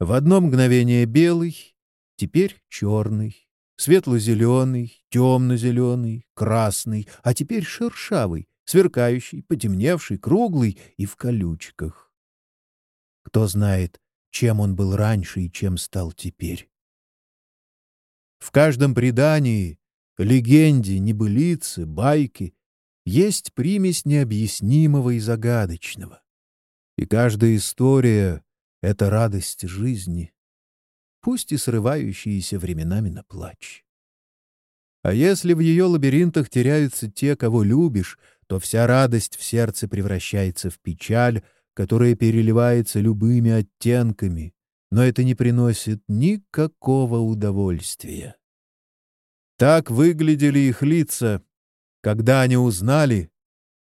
В одно мгновение белый, теперь черный, светло-зеленый, темно-зеленый, красный, а теперь шершавый, сверкающий, потемневший, круглый и в колючках. Кто знает, чем он был раньше и чем стал теперь. В каждом предании легенде, небылице, байке есть примесь необъяснимого и загадочного. И каждая история — это радость жизни, пусть и срывающиеся временами на плач. А если в ее лабиринтах теряются те, кого любишь, то вся радость в сердце превращается в печаль, которая переливается любыми оттенками, но это не приносит никакого удовольствия. Так выглядели их лица, когда они узнали,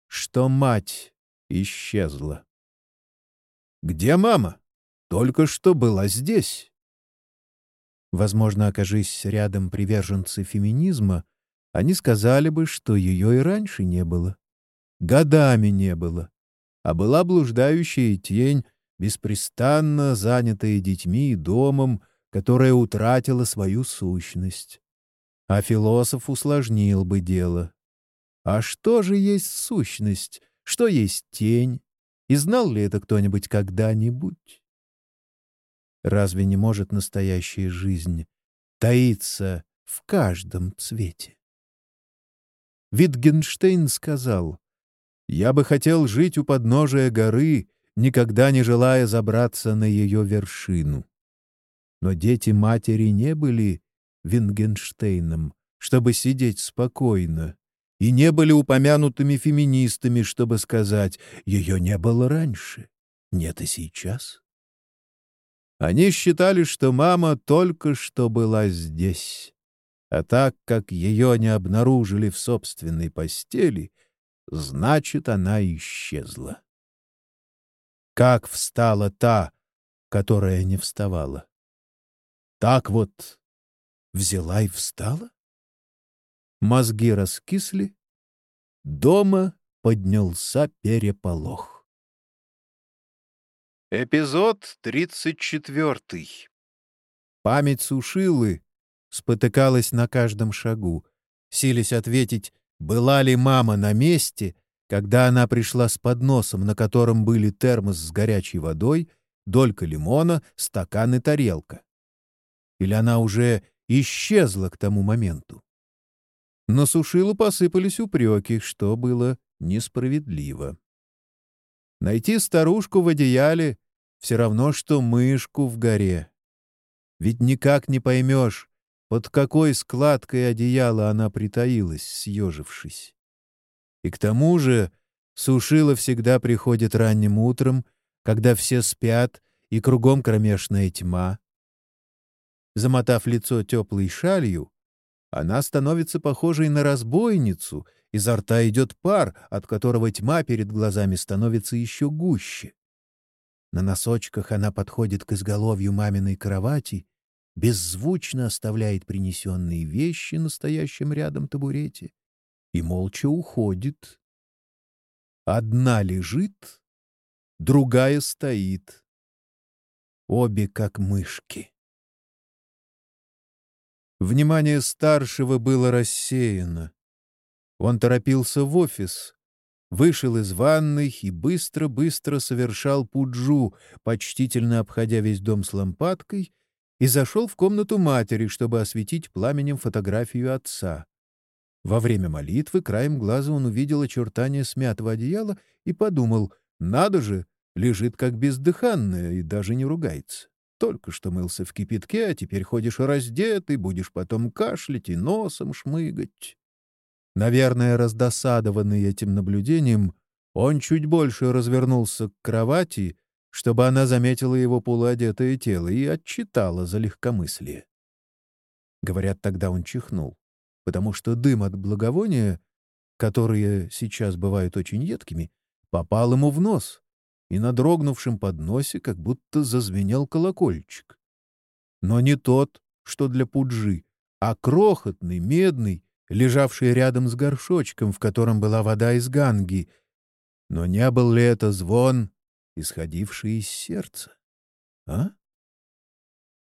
что мать исчезла. «Где мама? Только что была здесь». Возможно, окажись рядом приверженцы феминизма, они сказали бы, что ее и раньше не было. Годами не было. А была блуждающая тень, беспрестанно занятая детьми и домом, которая утратила свою сущность. А философ усложнил бы дело. А что же есть сущность? Что есть тень? И знал ли это кто-нибудь когда-нибудь? Разве не может настоящая жизнь таиться в каждом цвете? Витгенштейн сказал, «Я бы хотел жить у подножия горы, никогда не желая забраться на ее вершину». Но дети матери не были Вингенштейном, чтобы сидеть спокойно, и не были упомянутыми феминистами, чтобы сказать «ее не было раньше, нет и сейчас». Они считали, что мама только что была здесь, а так как ее не обнаружили в собственной постели, значит, она исчезла. Как встала та, которая не вставала? Так вот взяла и встала? Мозги раскисли, дома поднялся переполох. Эпизод тридцать четвертый. Память Сушилы спотыкалась на каждом шагу, силясь ответить, была ли мама на месте, когда она пришла с подносом, на котором были термос с горячей водой, долька лимона, стакан и тарелка. Или она уже исчезла к тому моменту. На Сушилу посыпались упреки, что было несправедливо. Найти старушку в одеяле — все равно, что мышку в горе. Ведь никак не поймешь, под какой складкой одеяла она притаилась, съежившись. И к тому же Сушила всегда приходит ранним утром, когда все спят и кругом кромешная тьма, Замотав лицо теплой шалью, она становится похожей на разбойницу, изо рта идет пар, от которого тьма перед глазами становится еще гуще. На носочках она подходит к изголовью маминой кровати, беззвучно оставляет принесенные вещи на стоящем рядом табурете и молча уходит. Одна лежит, другая стоит. Обе как мышки. Внимание старшего было рассеяно. Он торопился в офис, вышел из ванной и быстро-быстро совершал пуджу, почтительно обходя весь дом с лампадкой, и зашел в комнату матери, чтобы осветить пламенем фотографию отца. Во время молитвы краем глаза он увидел очертания смятого одеяла и подумал, надо же, лежит как бездыханная и даже не ругается. Только что мылся в кипятке, а теперь ходишь раздетый, будешь потом кашлять и носом шмыгать. Наверное, раздосадованный этим наблюдением, он чуть больше развернулся к кровати, чтобы она заметила его полуодетое тело и отчитала за легкомыслие. Говорят, тогда он чихнул, потому что дым от благовония, которые сейчас бывают очень едкими, попал ему в нос, и на дрогнувшем подносе как будто зазвенел колокольчик. Но не тот, что для пуджи, а крохотный, медный, лежавший рядом с горшочком, в котором была вода из ганги. Но не был ли это звон, исходивший из сердца? А?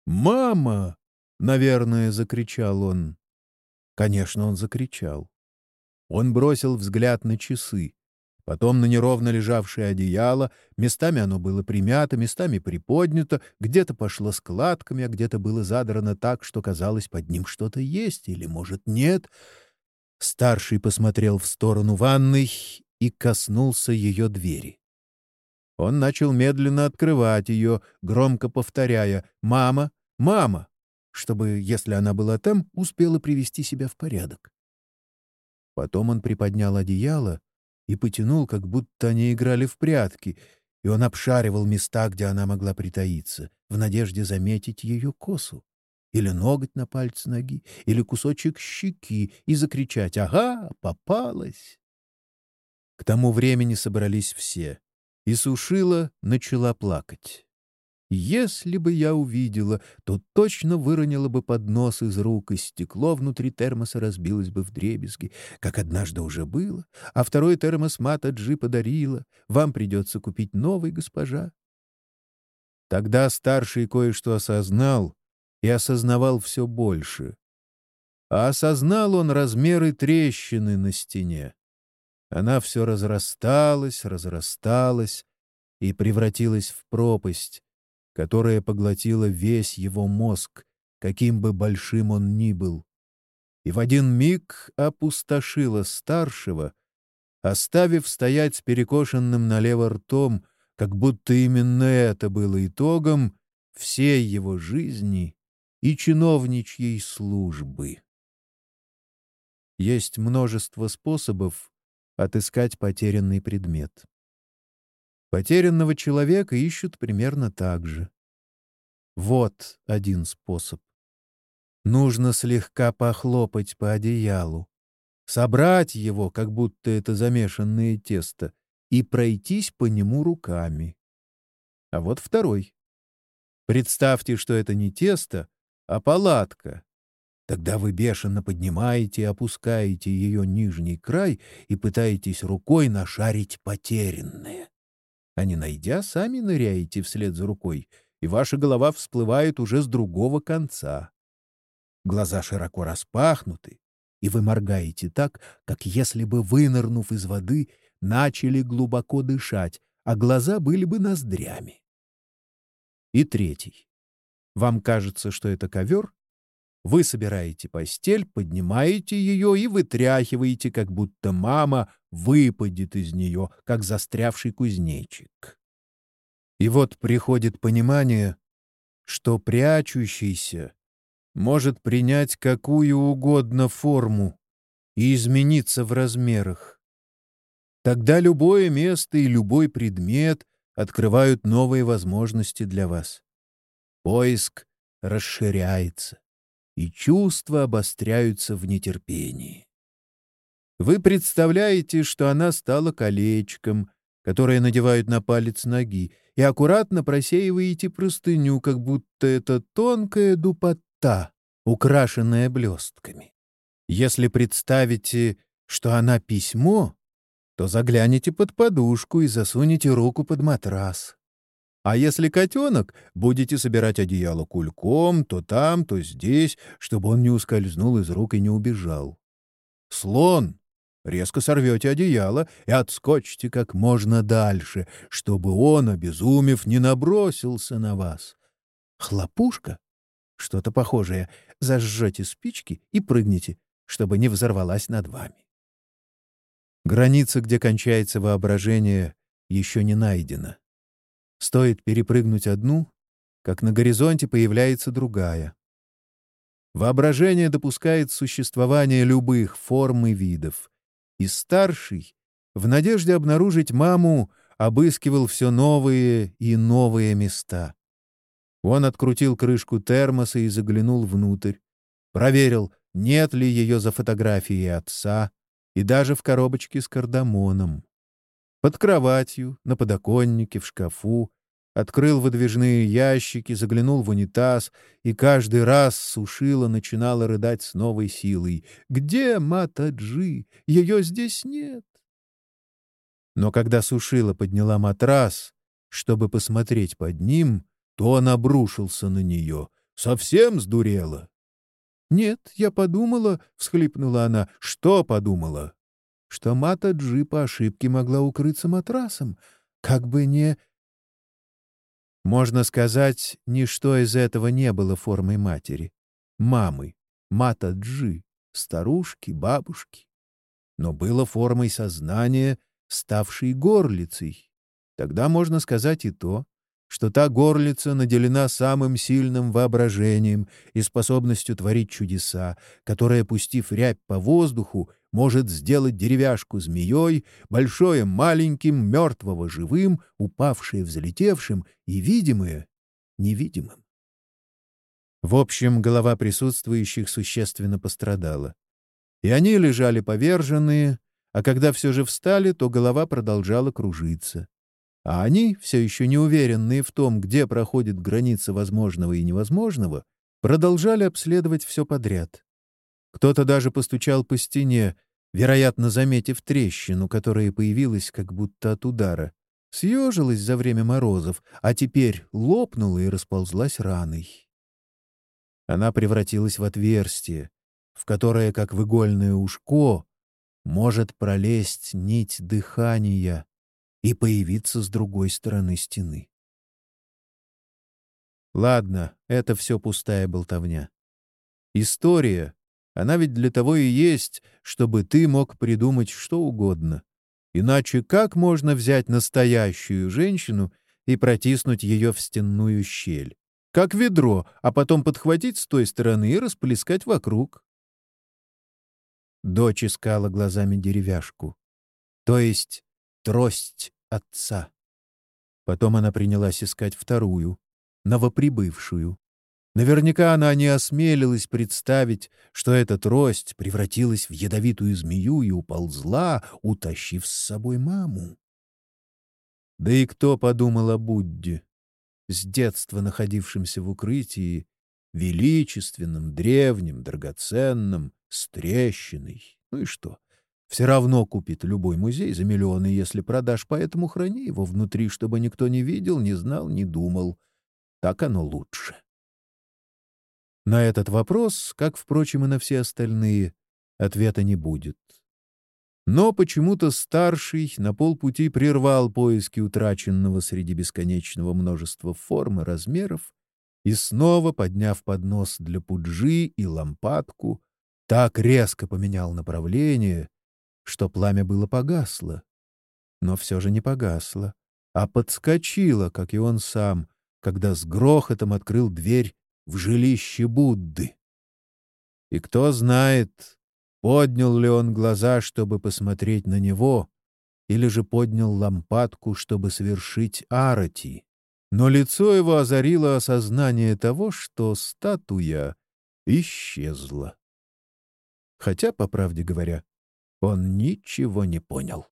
«Мама!» — наверное, закричал он. Конечно, он закричал. Он бросил взгляд на часы потом на неровно лежавшее одеяло, местами оно было примято, местами приподнято, где-то пошло складками, а где-то было задрано так, что казалось, под ним что-то есть или, может, нет. Старший посмотрел в сторону ванной и коснулся ее двери. Он начал медленно открывать ее, громко повторяя «Мама! Мама!», чтобы, если она была там, успела привести себя в порядок. Потом он приподнял одеяло, и потянул, как будто они играли в прятки, и он обшаривал места, где она могла притаиться, в надежде заметить ее косу, или ноготь на пальце ноги, или кусочек щеки, и закричать «Ага, попалась!». К тому времени собрались все, и Сушила начала плакать. Если бы я увидела, то точно выронила бы поднос из рук, и стекло внутри термоса разбилось бы в дребезги, как однажды уже было, а второй термос Мата Джи подарила. Вам придется купить новый, госпожа. Тогда старший кое-что осознал и осознавал все больше. А осознал он размеры трещины на стене. Она все разрасталась, разрасталась и превратилась в пропасть, которая поглотила весь его мозг, каким бы большим он ни был, и в один миг опустошила старшего, оставив стоять с перекошенным налево ртом, как будто именно это было итогом всей его жизни и чиновничьей службы. Есть множество способов отыскать потерянный предмет. Потерянного человека ищут примерно так же. Вот один способ. Нужно слегка похлопать по одеялу, собрать его, как будто это замешанное тесто, и пройтись по нему руками. А вот второй. Представьте, что это не тесто, а палатка. Тогда вы бешено поднимаете и опускаете ее нижний край и пытаетесь рукой нашарить потерянное а не найдя, сами ныряете вслед за рукой, и ваша голова всплывает уже с другого конца. Глаза широко распахнуты, и вы моргаете так, как если бы, вынырнув из воды, начали глубоко дышать, а глаза были бы ноздрями. И третий. Вам кажется, что это ковер, вы собираете постель, поднимаете ее и вытряхиваете, как будто мама выпадет из нее, как застрявший кузнечик. И вот приходит понимание, что прячущийся может принять какую угодно форму и измениться в размерах. Тогда любое место и любой предмет открывают новые возможности для вас. Поиск расширяется и чувства обостряются в нетерпении. Вы представляете, что она стала колечком, которое надевают на палец ноги, и аккуратно просеиваете простыню, как будто это тонкая дупота, украшенная блестками. Если представите, что она письмо, то загляните под подушку и засунете руку под матрас. А если котенок, будете собирать одеяло кульком, то там, то здесь, чтобы он не ускользнул из рук и не убежал. Слон. Резко сорвете одеяло и отскочите как можно дальше, чтобы он, обезумев, не набросился на вас. Хлопушка. Что-то похожее. Зажжете спички и прыгните, чтобы не взорвалась над вами. Граница, где кончается воображение, еще не найдена. Стоит перепрыгнуть одну, как на горизонте появляется другая. Воображение допускает существование любых форм и видов. И старший, в надежде обнаружить маму, обыскивал все новые и новые места. Он открутил крышку термоса и заглянул внутрь. Проверил, нет ли ее за фотографией отца и даже в коробочке с кардамоном. Под кроватью, на подоконнике, в шкафу. Открыл выдвижные ящики, заглянул в унитаз, и каждый раз сушила начинала рыдать с новой силой. «Где Матаджи? Ее здесь нет!» Но когда сушила подняла матрас, чтобы посмотреть под ним, то он обрушился на нее. Совсем сдурела. «Нет, я подумала», — всхлипнула она. «Что подумала?» Что Мата Джи по ошибке могла укрыться матрасом, как бы не... Можно сказать, ничто из этого не было формой матери, мамы, Мата Джи, старушки, бабушки. Но было формой сознания, ставшей горлицей. Тогда можно сказать и то, что та горлица наделена самым сильным воображением и способностью творить чудеса, которая, пустив рябь по воздуху, может сделать деревяшку змеей, большое маленьким, мертвого живым, упавшее взлетевшим и видимое невидимым. В общем, голова присутствующих существенно пострадала. И они лежали поверженные, а когда все же встали, то голова продолжала кружиться. А они, все еще не уверенные в том, где проходит граница возможного и невозможного, продолжали обследовать все подряд. Кто-то даже постучал по стене, вероятно, заметив трещину, которая появилась как будто от удара. Съежилась за время морозов, а теперь лопнула и расползлась раной. Она превратилась в отверстие, в которое, как в игольное ушко, может пролезть нить дыхания, и появиться с другой стороны стены. Ладно, это все пустая болтовня. История, она ведь для того и есть, чтобы ты мог придумать что угодно. Иначе как можно взять настоящую женщину и протиснуть ее в стенную щель? Как ведро, а потом подхватить с той стороны и расплескать вокруг. Дочь искала глазами деревяшку. То есть трость отца. Потом она принялась искать вторую, новоприбывшую. Наверняка она не осмелилась представить, что эта трость превратилась в ядовитую змею и уползла, утащив с собой маму. Да и кто подумал о Будде, с детства находившемся в укрытии, величественном, древнем, драгоценном, с трещиной? Ну и что? Все равно купит любой музей за миллионы, если продашь, поэтому храни его внутри, чтобы никто не видел, не знал, не думал. Так оно лучше. На этот вопрос, как, впрочем, и на все остальные, ответа не будет. Но почему-то старший на полпути прервал поиски утраченного среди бесконечного множества форм и размеров и снова, подняв поднос для пуджи и лампадку, так резко поменял направление, что пламя было погасло. Но все же не погасло, а подскочило, как и он сам, когда с грохотом открыл дверь в жилище Будды. И кто знает, поднял ли он глаза, чтобы посмотреть на него, или же поднял лампадку, чтобы совершить арати. Но лицо его озарило осознание того, что статуя исчезла. Хотя, по правде говоря, он ничего не понял.